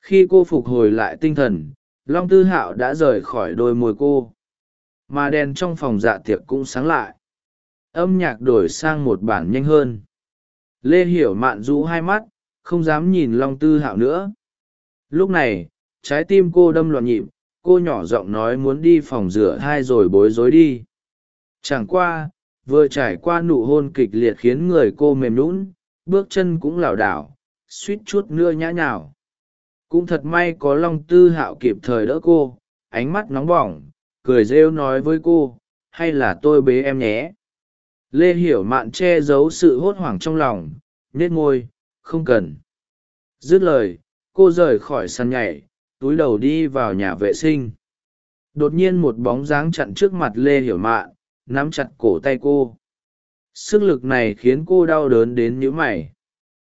Khi cô phục hồi lại tinh thần, long tư hạo đã rời khỏi đôi môi cô. Mà đèn trong phòng dạ tiệc cũng sáng lại. Âm nhạc đổi sang một bản nhanh hơn. Lê hiểu mạn rũ hai mắt, không dám nhìn long tư hạo nữa. Lúc này, trái tim cô đâm loạn nhịp, cô nhỏ giọng nói muốn đi phòng rửa hai rồi bối rối đi. Chẳng qua vừa trải qua nụ hôn kịch liệt khiến người cô mềm lún bước chân cũng lảo đảo, suýt chút nữa nhã nhào. Cũng thật may có long tư hạo kịp thời đỡ cô, ánh mắt nóng bỏng, cười rêu nói với cô, hay là tôi bế em nhé? Lê hiểu mạn che giấu sự hốt hoảng trong lòng nhét ngôi không cần. Dứt lời, cô rời khỏi sàn nhảy, túi đầu đi vào nhà vệ sinh. Đột nhiên một bóng dáng chặn trước mặt lê hiểu mạn nắm chặt cổ tay cô. Sức lực này khiến cô đau đớn đến nhữ mày.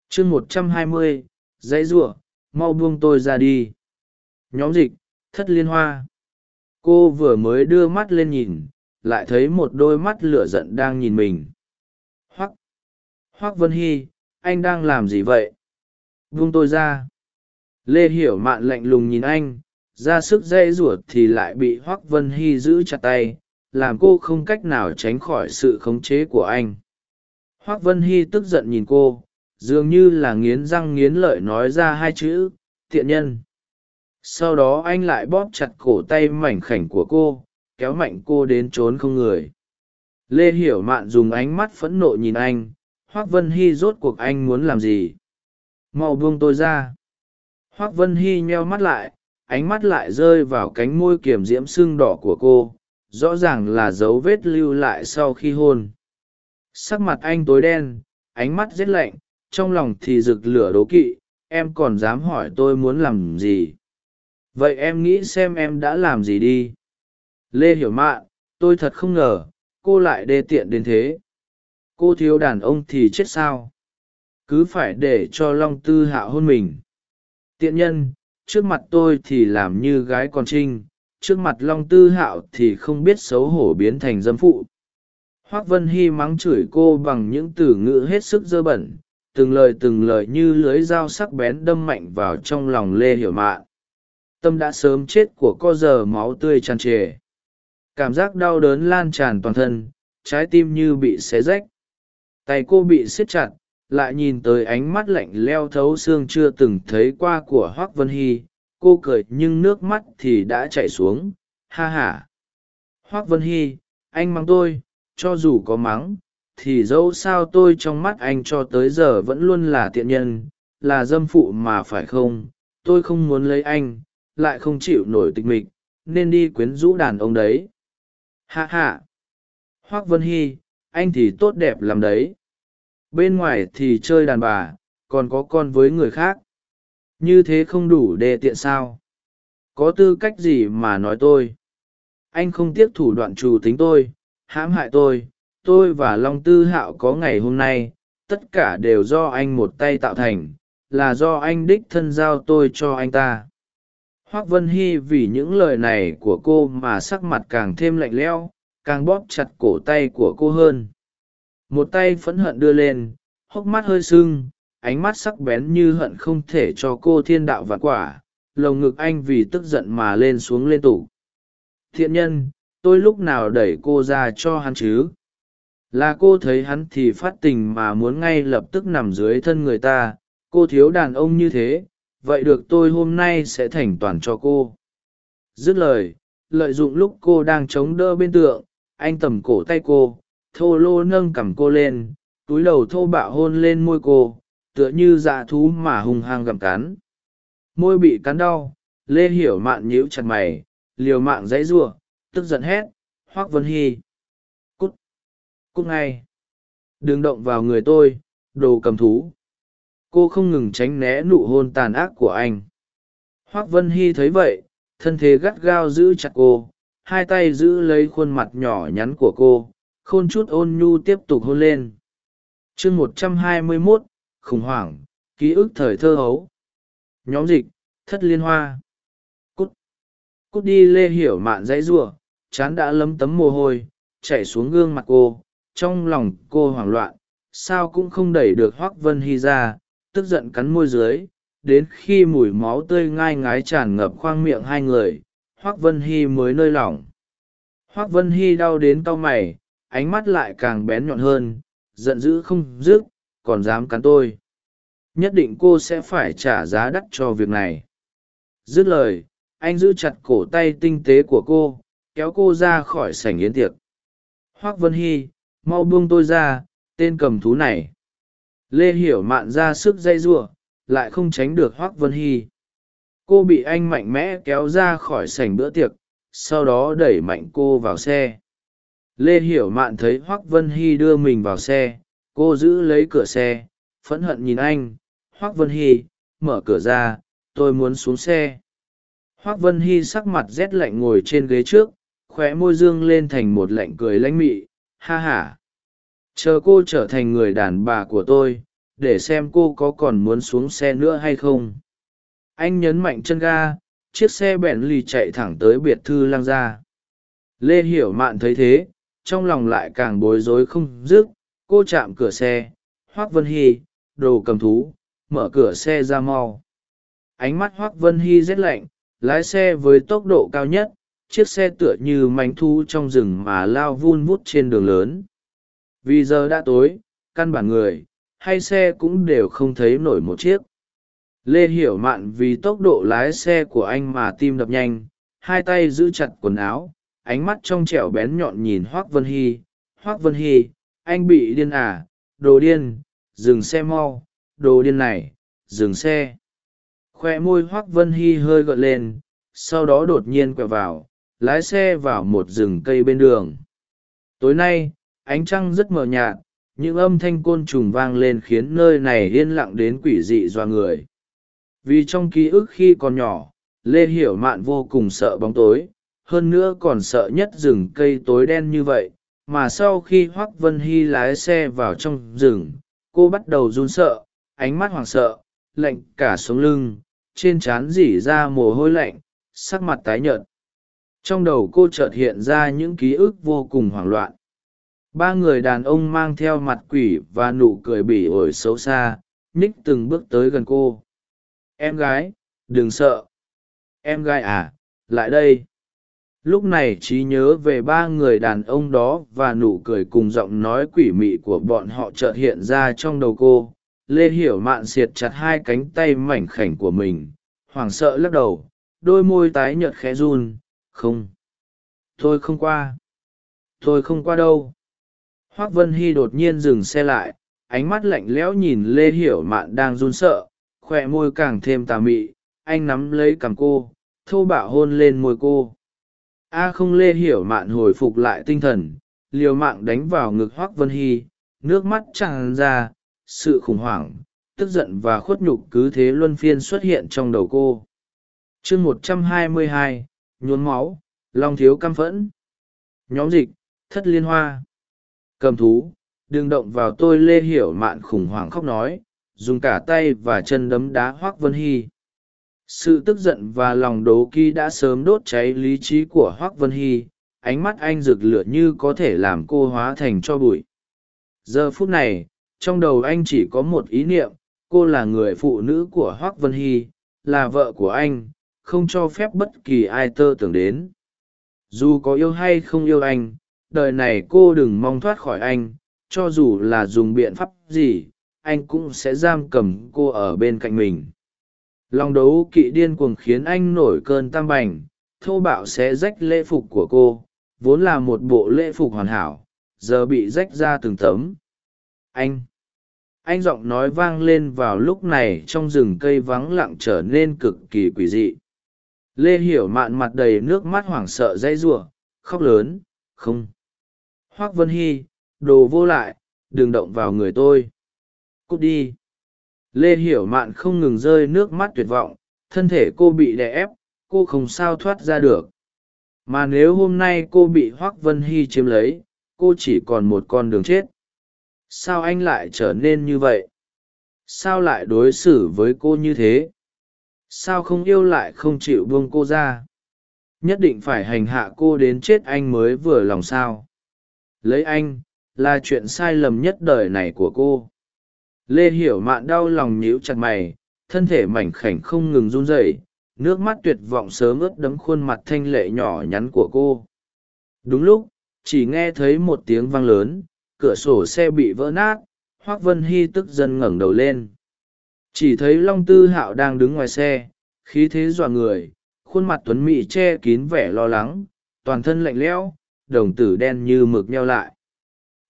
Chương một trăm hai mươi, dãy giụa mau buông tôi ra đi. Nhóm dịch, thất liên hoa. Cô vừa mới đưa mắt lên nhìn, lại thấy một đôi mắt lửa giận đang nhìn mình. Hoắc hoắc vân hy, anh đang làm gì vậy? Buông tôi ra. Lê hiểu mạn lạnh lùng nhìn anh, ra sức dây ruột thì lại bị hoắc vân hy giữ chặt tay làm cô không cách nào tránh khỏi sự khống chế của anh. Hoác vân hy tức giận nhìn cô, dường như là nghiến răng nghiến lợi nói ra hai chữ, tiện nhân. Sau đó anh lại bóp chặt cổ tay mảnh khảnh của cô, kéo mạnh cô đến trốn không người. Lê hiểu mạn dùng ánh mắt phẫn nộ nhìn anh, hoác vân hy rốt cuộc anh muốn làm gì? Mau buông tôi ra. Hoác vân hy nheo mắt lại, ánh mắt lại rơi vào cánh môi kiềm diễm sưng đỏ của cô rõ ràng là dấu vết lưu lại sau khi hôn. Sắc mặt anh tối đen, ánh mắt rét lạnh, trong lòng thì rực lửa đố kỵ, em còn dám hỏi tôi muốn làm gì? Vậy em nghĩ xem em đã làm gì đi. Lê hiểu mạn tôi thật không ngờ, cô lại đê tiện đến thế. Cô thiếu đàn ông thì chết sao? Cứ phải để cho long tư hạ hôn mình. Tiện nhân, trước mặt tôi thì làm như gái con trinh trước mặt long tư hạo thì không biết xấu hổ biến thành dâm phụ. Hoác vân hy mắng chửi cô bằng những từ ngữ hết sức dơ bẩn, từng lời từng lời như lưới dao sắc bén đâm mạnh vào trong lòng lê hiểu mạn. Tâm đã sớm chết của co giờ máu tươi tràn trề. Cảm giác đau đớn lan tràn toàn thân, trái tim như bị xé rách. Tay cô bị siết chặt, lại nhìn tới ánh mắt lạnh leo thấu xương chưa từng thấy qua của hoác vân hy cô cười nhưng nước mắt thì đã chảy xuống. Ha h a hoác vân hy, anh mắng tôi, cho dù có mắng, thì dẫu sao tôi trong mắt anh cho tới giờ vẫn luôn là tiện nhân, là dâm phụ mà phải không? Tôi không muốn lấy anh, lại không chịu nổi tịch mịch, nên đi quyến rũ đàn ông đấy. Hạ hạ hoác vân hy, anh thì tốt đẹp làm đấy. Bên ngoài thì chơi đàn bà, còn có con với người khác như thế không đủ đề tiện sao? Có tư cách gì mà nói tôi? Anh không tiếc thủ đoạn trù tính tôi, hãm hại tôi tôi và long tư hạo có ngày hôm nay, tất cả đều do anh một tay tạo thành, là do anh đích thân giao tôi cho anh ta. Hoác vân hy vì những lời này của cô mà sắc mặt càng thêm lạnh lẽo, càng bóp chặt cổ tay của cô hơn. Một tay phẫn hận đưa lên, hốc mắt hơi sưng ánh mắt sắc bén như hận không thể cho cô thiên đạo vạn quả, lồng ngực anh vì tức giận mà lên xuống liên tục. Thiện nhân, tôi lúc nào đẩy cô ra cho hắn chứ? Là cô thấy hắn thì phát tình mà muốn ngay lập tức nằm dưới thân người ta, cô thiếu đàn ông như thế, vậy được tôi hôm nay sẽ thành toàn cho cô. Dứt lời, lợi dụng lúc cô đang chống đỡ bên tượng, anh tầm cổ tay cô, thô lô nâng cằm cô lên, túi đầu thô bạo hôn lên môi cô tựa như dạ thú mà hung hăng gặm cắn. Môi bị cắn đau, lê hiểu mạn nhíu chặt mày, liều mạng dãy giụa, tức giận hét hoác vân hy, cút cút ngay. Đừng động vào người tôi, đồ cầm thú. Cô không ngừng tránh né nụ hôn tàn ác của anh. Hoác vân hy thấy vậy, thân thế gắt gao giữ chặt cô, hai tay giữ lấy khuôn mặt nhỏ nhắn của cô, khôn chút ôn nhu tiếp tục hôn lên. Chương một trăm hai mươi mốt khủng hoảng, ký ức thời thơ hấu. Nhóm dịch, thất liên hoa. Cút. Cút đi lê hiểu mạn dãy giụa chán đã lấm tấm mồ hôi chạy xuống gương mặt cô, trong lòng cô hoảng loạn, sao cũng không đẩy được hoác vân hy ra, tức giận cắn môi dưới, đến khi mùi máu tươi ngai ngái tràn ngập khoang miệng hai người hoác vân hy mới nơi lỏng. Hoác vân hy đau đến cau mày, ánh mắt lại càng bén nhọn hơn, giận dữ không dứt còn dám cắn tôi. Nhất định cô sẽ phải trả giá đắt cho việc này. Dứt lời, anh giữ chặt cổ tay tinh tế của cô, kéo cô ra khỏi sảnh yến tiệc. Hoác vân hy, mau buông tôi ra, tên cầm thú này. Lê hiểu mạn ra sức dây giụa, lại không tránh được hoác vân hy. Cô bị anh mạnh mẽ kéo ra khỏi sảnh bữa tiệc, sau đó đẩy mạnh cô vào xe. Lê hiểu mạn thấy hoác vân hy đưa mình vào xe cô giữ lấy cửa xe, phẫn hận nhìn anh, hoác vân hy, mở cửa ra, tôi muốn xuống xe. Hoác vân hy sắc mặt rét lạnh ngồi trên ghế trước, khóe môi dương lên thành một lạnh cười lãnh mị, ha h a chờ cô trở thành người đàn bà của tôi, để xem cô có còn muốn xuống xe nữa hay không. Anh nhấn mạnh chân ga, chiếc xe bèn lì chạy thẳng tới biệt thư lang gia. Lê hiểu mạn thấy thế, trong lòng lại càng bối rối không dứt cô chạm cửa xe, hoác vân hy, đồ cầm thú, mở cửa xe ra mau. Ánh mắt hoác vân hy rét lạnh, lái xe với tốc độ cao nhất, chiếc xe tựa như mánh thu trong rừng mà lao vun vút trên đường lớn. Vì giờ đã tối, căn bản người, hay xe cũng đều không thấy nổi một chiếc. Lê hiểu mạn vì tốc độ lái xe của anh mà tim đập nhanh, hai tay giữ chặt quần áo, ánh mắt trong trẻo bén nhọn nhìn hoác vân hy. Hoác vân hy anh bị điên à đồ điên, dừng xe mau, đồ điên này, dừng xe. Khoe môi hoác vân hy hơi gợn lên, sau đó đột nhiên quẹo vào, lái xe vào một rừng cây bên đường. Tối nay, ánh trăng rất mờ nhạt, những âm thanh côn trùng vang lên khiến nơi này yên lặng đến quỷ dị do người. Vì trong ký ức khi còn nhỏ, lê hiểu mạn vô cùng sợ bóng tối, hơn nữa còn sợ nhất rừng cây tối đen như vậy mà sau khi hoác vân hy lái xe vào trong rừng, cô bắt đầu run sợ, ánh mắt hoảng sợ, lạnh cả sống lưng, trên trán dỉ ra mồ hôi lạnh, sắc mặt tái nhợt. Trong đầu cô chợt hiện ra những ký ức vô cùng hoảng loạn. Ba người đàn ông mang theo mặt quỷ và nụ cười bỉ ổi xấu xa, nhích từng bước tới gần cô. Em gái, đừng sợ. Em gái à lại đây lúc này trí nhớ về ba người đàn ông đó và nụ cười cùng giọng nói quỷ mị của bọn họ chợt hiện ra trong đầu cô. Lê hiểu mạn siệt chặt hai cánh tay mảnh khảnh của mình, hoảng sợ lắc đầu, đôi môi tái nhợt khẽ run. Không. Tôi không qua. Tôi không qua đâu. Hoác vân hy đột nhiên dừng xe lại, ánh mắt lạnh lẽo nhìn lê hiểu mạn đang run sợ khoe môi càng thêm tà mị, anh nắm lấy cằm cô, thô bạo hôn lên môi cô a không lê hiểu mạn hồi phục lại tinh thần, liều mạng đánh vào ngực hoác vân hy, nước mắt tràn ra, sự khủng hoảng, tức giận và khuất nhục cứ thế luân phiên xuất hiện trong đầu cô. Chương một trăm hai mươi hai, nhuốm máu, long thiếu căm phẫn. Nhóm dịch, thất liên hoa. Cầm thú, đừng động vào tôi lê hiểu mạn khủng hoảng khóc nói, dùng cả tay và chân đấm đá hoác vân hy sự tức giận và lòng đố kỵ đã sớm đốt cháy lý trí của hoác vân hy, ánh mắt anh rực lửa như có thể làm cô hóa thành cho bụi. Giờ phút này, trong đầu anh chỉ có một ý niệm, cô là người phụ nữ của hoác vân hy, là vợ của anh, không cho phép bất kỳ ai tơ tưởng đến. Dù có yêu hay không yêu anh, đời này cô đừng mong thoát khỏi anh, cho dù là dùng biện pháp gì, anh cũng sẽ giam cầm cô ở bên cạnh mình lòng đấu kỵ điên cuồng khiến anh nổi cơn tam bành, thô bạo sẽ rách lễ phục của cô, vốn là một bộ lễ phục hoàn hảo, giờ bị rách ra từng tấm. Anh anh giọng nói vang lên vào lúc này trong rừng cây vắng lặng trở nên cực kỳ quỷ dị. Lê hiểu mạn mặt đầy nước mắt hoảng sợ dãy giụa khóc lớn, không. Hoác vân hy, đồ vô lại, đừng động vào người tôi. Cút đi lê hiểu mạn không ngừng rơi nước mắt tuyệt vọng, thân thể cô bị đè ép, cô không sao thoát ra được. Mà nếu hôm nay cô bị hoác vân hy chiếm lấy, cô chỉ còn một con đường chết. Sao anh lại trở nên như vậy? Sao lại đối xử với cô như thế? Sao không yêu lại không chịu buông cô ra? Nhất định phải hành hạ cô đến chết anh mới vừa lòng sao? Lấy anh, là chuyện sai lầm nhất đời này của cô lê hiểu mạn đau lòng nhíu chặt mày, thân thể mảnh khảnh không ngừng run rẩy, nước mắt tuyệt vọng sớm ướt đấm khuôn mặt thanh lệ nhỏ nhắn của cô. Đúng lúc, chỉ nghe thấy một tiếng vang lớn, cửa sổ xe bị vỡ nát, hoác vân hy tức giận ngẩng đầu lên. Chỉ thấy long tư hạo đang đứng ngoài xe, khí thế dọa người, khuôn mặt tuấn mị che kín vẻ lo lắng, toàn thân lạnh lẽo, đồng tử đen như mực nheo lại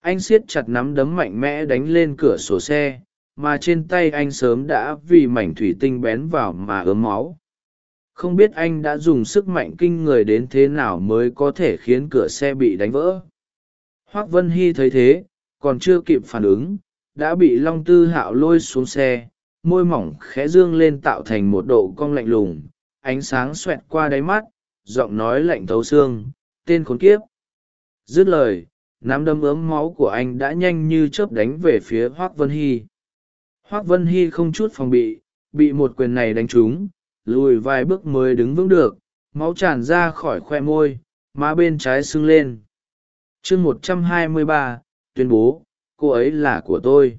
anh siết chặt nắm đấm mạnh mẽ đánh lên cửa sổ xe, mà trên tay anh sớm đã vì mảnh thủy tinh bén vào mà ớm máu. Không biết anh đã dùng sức mạnh kinh người đến thế nào mới có thể khiến cửa xe bị đánh vỡ. Hoác vân hy thấy thế, còn chưa kịp phản ứng, đã bị long tư hạo lôi xuống xe, môi mỏng khẽ dương lên tạo thành một độ cong lạnh lùng, ánh sáng xoẹt qua đáy mắt, giọng nói lạnh thấu xương, tên khốn kiếp. Dứt lời nắm đâm ướm máu của anh đã nhanh như chớp đánh về phía hoác vân hy. Hoác vân hy không chút phòng bị bị một quyền này đánh trúng, lùi vài bước mới đứng vững được, máu tràn ra khỏi khoe môi, má bên trái sưng lên. Chương một trăm hai mươi ba, tuyên bố, cô ấy là của tôi.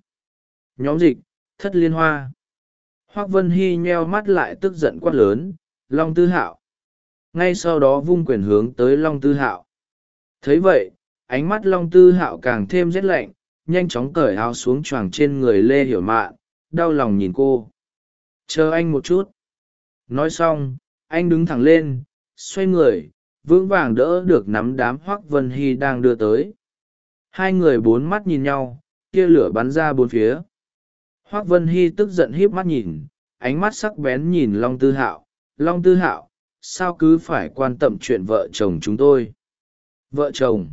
Nhóm dịch, thất liên hoa. Hoác vân hy nheo mắt lại tức giận quát lớn, long tư hạo. Ngay sau đó vung quyền hướng tới long tư hạo. Thấy vậy ánh mắt long tư hạo càng thêm rét lạnh, nhanh chóng cởi áo xuống choàng trên người lê hiểu mạn, đau lòng nhìn cô. Chờ anh một chút. Nói xong, anh đứng thẳng lên, xoay người, vững vàng đỡ được nắm đám hoác vân hy đang đưa tới. Hai người bốn mắt nhìn nhau tia lửa bắn ra bốn phía. Hoác vân hy tức giận híp mắt nhìn, ánh mắt sắc bén nhìn long tư hạo. Long tư hạo, sao cứ phải quan tâm chuyện vợ chồng chúng tôi? Vợ chồng?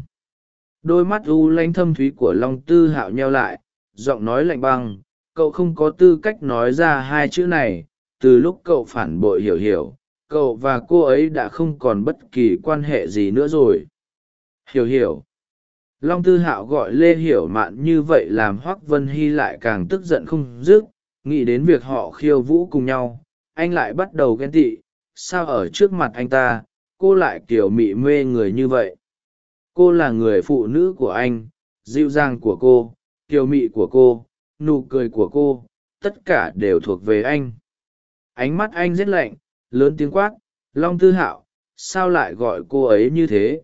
Đôi mắt u lanh thâm thúy của long tư hạo nheo lại, giọng nói lạnh băng, cậu không có tư cách nói ra hai chữ này, từ lúc cậu phản bội hiểu hiểu, cậu và cô ấy đã không còn bất kỳ quan hệ gì nữa rồi. Hiểu hiểu. Long tư hạo gọi lê hiểu mạn như vậy làm hoác vân hy lại càng tức giận không dứt, nghĩ đến việc họ khiêu vũ cùng nhau, anh lại bắt đầu ghen tị, sao ở trước mặt anh ta, cô lại kiểu mị mê người như vậy? Cô là người phụ nữ của anh, dịu dàng của cô, kiều mị của cô, nụ cười của cô, tất cả đều thuộc về anh. Ánh mắt anh rét lạnh, lớn tiếng quát, long tư hạo, sao lại gọi cô ấy như thế?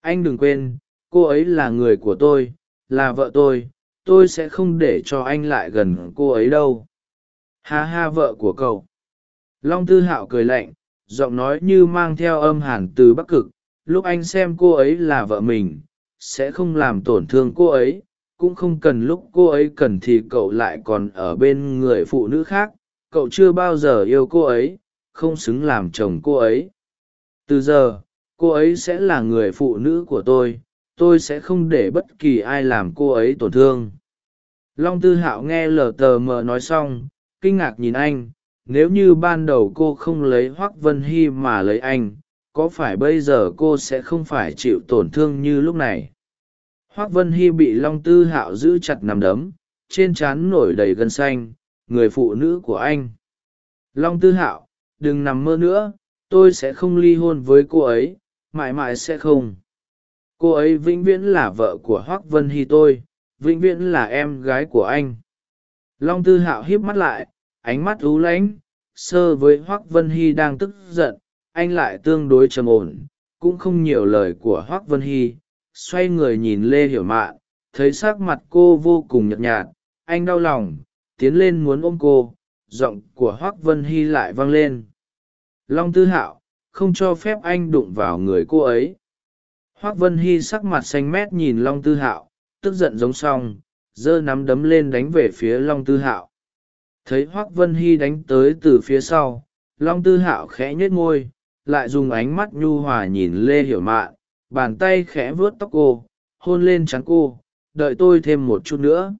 Anh đừng quên, cô ấy là người của tôi, là vợ tôi tôi sẽ không để cho anh lại gần cô ấy đâu. Ha ha, vợ của cậu. Long tư hạo cười lạnh, giọng nói như mang theo âm hàn từ bắc cực lúc anh xem cô ấy là vợ mình, sẽ không làm tổn thương cô ấy, cũng không cần lúc cô ấy cần thì cậu lại còn ở bên người phụ nữ khác, cậu chưa bao giờ yêu cô ấy, không xứng làm chồng cô ấy. Từ giờ, cô ấy sẽ là người phụ nữ của tôi tôi sẽ không để bất kỳ ai làm cô ấy tổn thương. Long tư hạo nghe lờ tờ mờ nói xong, kinh ngạc nhìn anh, nếu như ban đầu cô không lấy hoác vân hy mà lấy anh có phải bây giờ cô sẽ không phải chịu tổn thương như lúc này? Hoác vân hy bị long tư hạo giữ chặt nằm đấm, trên trán nổi đầy gân xanh, người phụ nữ của anh. Long tư hạo, đừng nằm mơ nữa, tôi sẽ không ly hôn với cô ấy, mãi mãi sẽ không. Cô ấy vĩnh viễn là vợ của hoác vân hy tôi, vĩnh viễn là em gái của anh. Long tư hạo híp mắt lại, ánh mắt lú lãnh sơ với hoác vân hy đang tức giận anh lại tương đối trầm ổn, cũng không nhiều lời của hoác vân hy, xoay người nhìn lê hiểu mạn, thấy s ắ c mặt cô vô cùng nhợt nhạt, anh đau lòng, tiến lên muốn ôm cô, giọng của hoác vân hy lại vang lên. Long tư hạo, không cho phép anh đụng vào người cô ấy. Hoác vân hy sắc mặt xanh mét nhìn long tư hạo, tức giận giống xong giơ nắm đấm lên đánh về phía long tư hạo. Thấy hoác vân hy đánh tới từ phía sau, long tư hạo khẽ nhếch ngôi lại dùng ánh mắt nhu hòa nhìn lê hiểu mạn bàn tay khẽ vuốt tóc cô, hôn lên trán cô, đợi tôi thêm một chút nữa.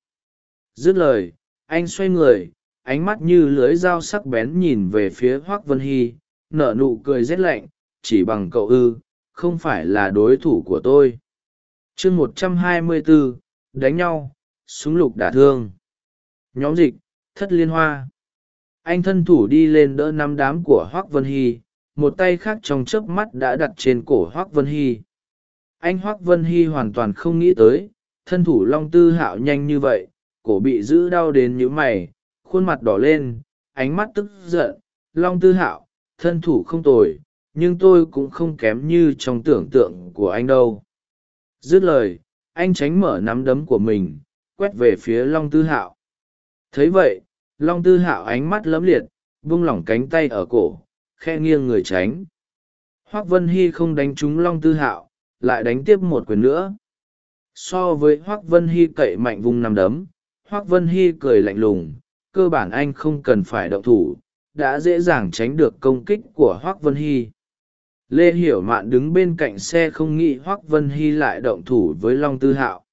Dứt lời, anh xoay người, ánh mắt như lưới dao sắc bén nhìn về phía hoác vân hy, nở nụ cười rét lạnh, chỉ bằng cậu ư, không phải là đối thủ của tôi. Chương một trăm hai mươi bốn, đánh nhau, súng lục đả thương. Nhóm dịch, thất liên hoa. Anh thân thủ đi lên đỡ năm đám của hoác vân hy một tay khác trong chớp mắt đã đặt trên cổ hoác vân hy. Anh hoác vân hy hoàn toàn không nghĩ tới, thân thủ long tư hạo nhanh như vậy, cổ bị giữ đau đến nhíu mày, khuôn mặt đỏ lên, ánh mắt tức giận, long tư hạo, thân thủ không tồi, nhưng tôi cũng không kém như trong tưởng tượng của anh đâu. Dứt lời, anh tránh mở nắm đấm của mình, quét về phía long tư hạo. Thấy vậy, long tư hạo ánh mắt lấm liệt vung lỏng cánh tay ở cổ khe nghiêng người tránh. Hoác vân hy không đánh trúng long tư hạo, lại đánh tiếp một quyền nữa. So với hoác vân hy cậy mạnh vùng nằm đấm, hoác vân hy cười lạnh lùng, cơ bản anh không cần phải động thủ, đã dễ dàng tránh được công kích của hoác vân hy. Lê hiểu mạn đứng bên cạnh xe không nghĩ hoác vân hy lại động thủ với long tư hạo.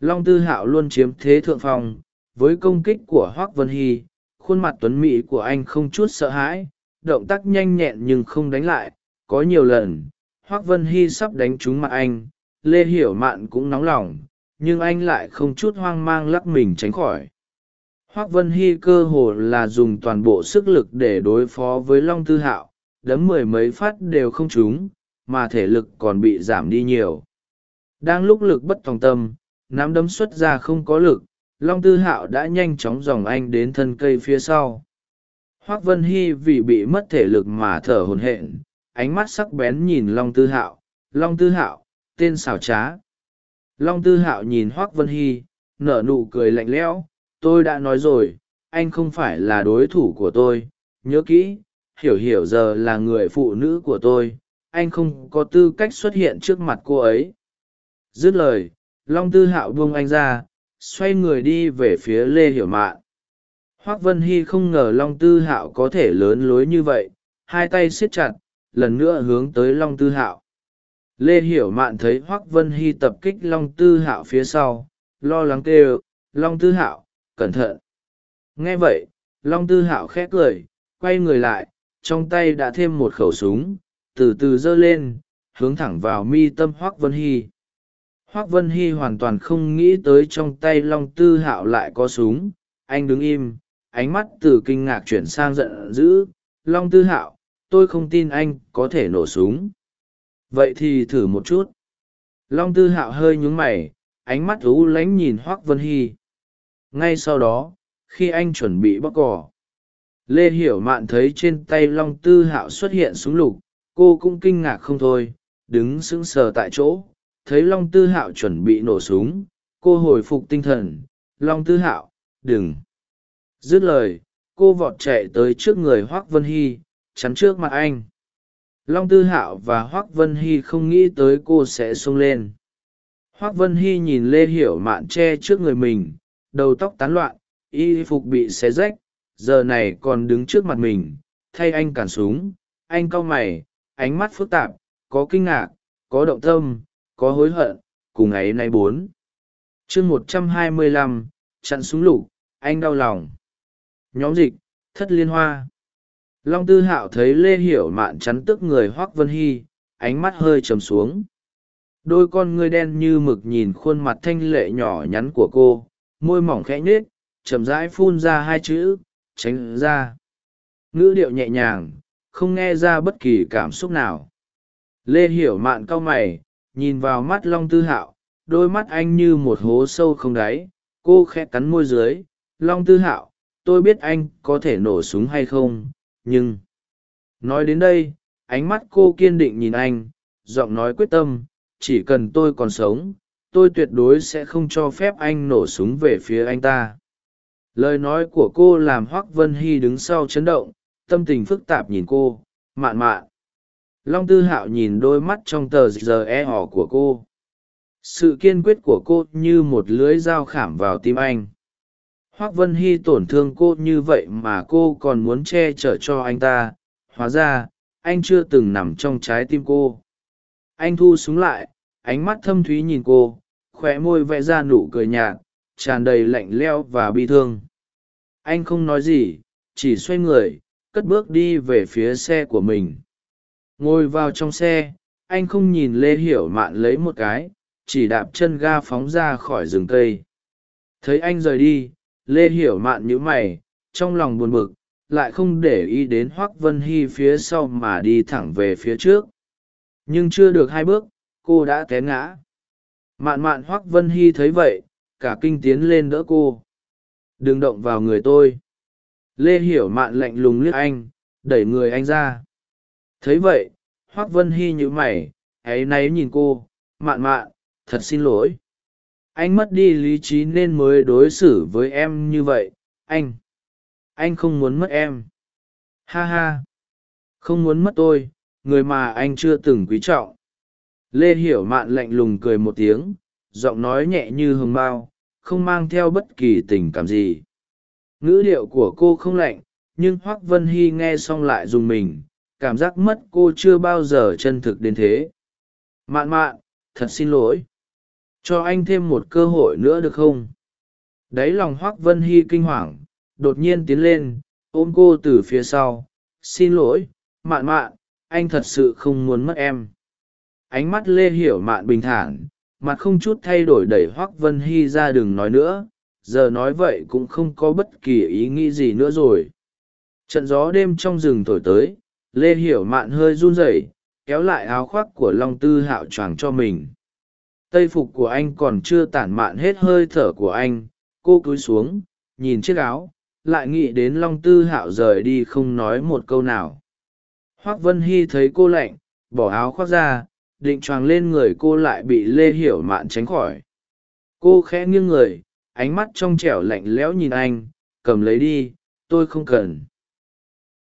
Long tư hạo luôn chiếm thế thượng phong, với công kích của hoác vân hy, khuôn mặt tuấn mỹ của anh không chút sợ hãi động tác nhanh nhẹn nhưng không đánh lại, có nhiều lần, hoác vân hy sắp đánh trúng mặt anh, lê hiểu mạn cũng nóng lòng, nhưng anh lại không chút hoang mang lắc mình tránh khỏi. Hoác vân hy cơ hồ là dùng toàn bộ sức lực để đối phó với long tư hạo, đấm mười mấy phát đều không trúng, mà thể lực còn bị giảm đi nhiều. Đang lúc lực bất tòng tâm, nắm đấm xuất ra không có lực, long tư hạo đã nhanh chóng dòng anh đến thân cây phía sau hoác vân hy vì bị mất thể lực mà thở hồn hện ánh mắt sắc bén nhìn long tư hạo. Long tư hạo, tên xào trá. Long tư hạo nhìn hoác vân hy, nở nụ cười lạnh lẽo. Tôi đã nói rồi, anh không phải là đối thủ của tôi. Nhớ kỹ, hiểu hiểu giờ là người phụ nữ của tôi. Anh không có tư cách xuất hiện trước mặt cô ấy. Dứt lời, long tư hạo buông anh ra, xoay người đi về phía lê hiểu mạn hoác vân hy không ngờ long tư hạo có thể lớn lối như vậy, hai tay siết chặt, lần nữa hướng tới long tư hạo. Lê hiểu mạn thấy hoác vân hy tập kích long tư hạo phía sau, lo lắng kêu, long tư hạo, cẩn thận. Nghe vậy, long tư hạo khét cười, quay người lại, trong tay đã thêm một khẩu súng, từ từ giơ lên, hướng thẳng vào mi tâm hoác vân hy. Hoác vân hy hoàn toàn không nghĩ tới trong tay long tư hạo lại có súng, anh đứng im ánh mắt từ kinh ngạc chuyển sang giận dữ, long tư hạo, tôi không tin anh có thể nổ súng. Vậy thì thử một chút. Long tư hạo hơi nhúng mày, ánh mắt lú lánh nhìn hoác vân hy. Ngay sau đó, khi anh chuẩn bị bóc cỏ, lê hiểu mạn thấy trên tay long tư hạo xuất hiện súng lục, cô cũng kinh ngạc không thôi, đứng sững sờ tại chỗ, thấy long tư hạo chuẩn bị nổ súng, cô hồi phục tinh thần, long tư hạo, đừng dứt lời, cô vọt chạy tới trước người hoác vân hy, chắn trước mặt anh. Long tư hạo và hoác vân hy không nghĩ tới cô sẽ xông lên. Hoác vân hy nhìn lê hiểu mạn che trước người mình, đầu tóc tán loạn, y phục bị xé rách, giờ này còn đứng trước mặt mình, thay anh cản súng, anh cau mày, ánh mắt phức tạp, có kinh ngạc, có động tâm, có hối hận, cùng ấy nay bốn. Chương một trăm hai mươi lăm, chặn súng lục, anh đau lòng nhóm dịch, thất liên hoa. Long tư hạo thấy lê hiểu mạn chắn tức người hoác vân hy, ánh mắt hơi trầm xuống. Đôi con ngươi đen như mực nhìn khuôn mặt thanh lệ nhỏ nhắn của cô, môi mỏng khẽ nhết chậm rãi phun ra hai chữ, tránh ra. Ngữ điệu nhẹ nhàng, không nghe ra bất kỳ cảm xúc nào. Lê hiểu mạn cau mày, nhìn vào mắt long tư hạo, đôi mắt anh như một hố sâu không đáy, cô khẽ cắn môi dưới, long tư hạo tôi biết anh có thể nổ súng hay không, nhưng nói đến đây, ánh mắt cô kiên định nhìn anh, giọng nói quyết tâm, chỉ cần tôi còn sống, tôi tuyệt đối sẽ không cho phép anh nổ súng về phía anh ta. Lời nói của cô làm hoác vân hy đứng sau chấn động, tâm tình phức tạp nhìn cô, mạn mạn. Long tư hạo nhìn đôi mắt trong tờ giờ e ỏ của cô. Sự kiên quyết của cô như một lưới dao khảm vào tim anh hoác vân hy tổn thương cô như vậy mà cô còn muốn che chở cho anh ta. Hóa ra, anh chưa từng nằm trong trái tim cô. Anh thu súng lại, ánh mắt thâm thúy nhìn cô, khóe môi vẽ ra nụ cười nhạt, tràn đầy lạnh leo và bi thương. Anh không nói gì, chỉ xoay người, cất bước đi về phía xe của mình. Ngồi vào trong xe, anh không nhìn lê hiểu mạn lấy một cái, chỉ đạp chân ga phóng ra khỏi rừng cây. Thấy anh rời đi lê hiểu mạn nhữ mày, trong lòng buồn bực, lại không để ý đến hoác vân hy phía sau mà đi thẳng về phía trước. Nhưng chưa được hai bước, cô đã té ngã. Mạn mạn hoác vân hy thấy vậy, cả kinh tiến lên đỡ cô. Đừng động vào người tôi. Lê hiểu mạn lạnh lùng liếc anh, đẩy người anh ra. Thấy vậy, hoác vân hy nhữ mày, áy náy nhìn cô. Mạn mạn, thật xin lỗi anh mất đi lý trí nên mới đối xử với em như vậy. Anh anh không muốn mất em. Ha ha. Không muốn mất tôi, người mà anh chưa từng quý trọng. Lê hiểu mạn lạnh lùng cười một tiếng, giọng nói nhẹ như hồng bao, không mang theo bất kỳ tình cảm gì. Ngữ điệu của cô không lạnh, nhưng hoác vân hy nghe xong lại dùng mình, cảm giác mất cô chưa bao giờ chân thực đến thế. Mạn mạn, thật xin lỗi cho anh thêm một cơ hội nữa được không? Đáy lòng hoác vân hy kinh hoàng đột nhiên tiến lên, ôm cô từ phía sau. Xin lỗi, mạn mạn, anh thật sự không muốn mất em. Ánh mắt lê hiểu mạn bình thản, mặt không chút thay đổi đẩy hoác vân hy ra đừng nói nữa. Giờ nói vậy cũng không có bất kỳ ý nghĩ gì nữa rồi. Trận gió đêm trong rừng thổi tới, lê hiểu mạn hơi run rẩy, kéo lại áo khoác của long tư hạo choàng cho mình tây phục của anh còn chưa tản mạn hết hơi thở của anh. Cô cúi xuống, nhìn chiếc áo, lại nghĩ đến long tư hạo rời đi không nói một câu nào. Hoác vân hy thấy cô lạnh, bỏ áo khoác ra, định choàng lên người cô lại bị lê hiểu mạn tránh khỏi. Cô khẽ nghiêng người, ánh mắt trong trẻo lạnh lẽo nhìn anh, cầm lấy đi, tôi không cần.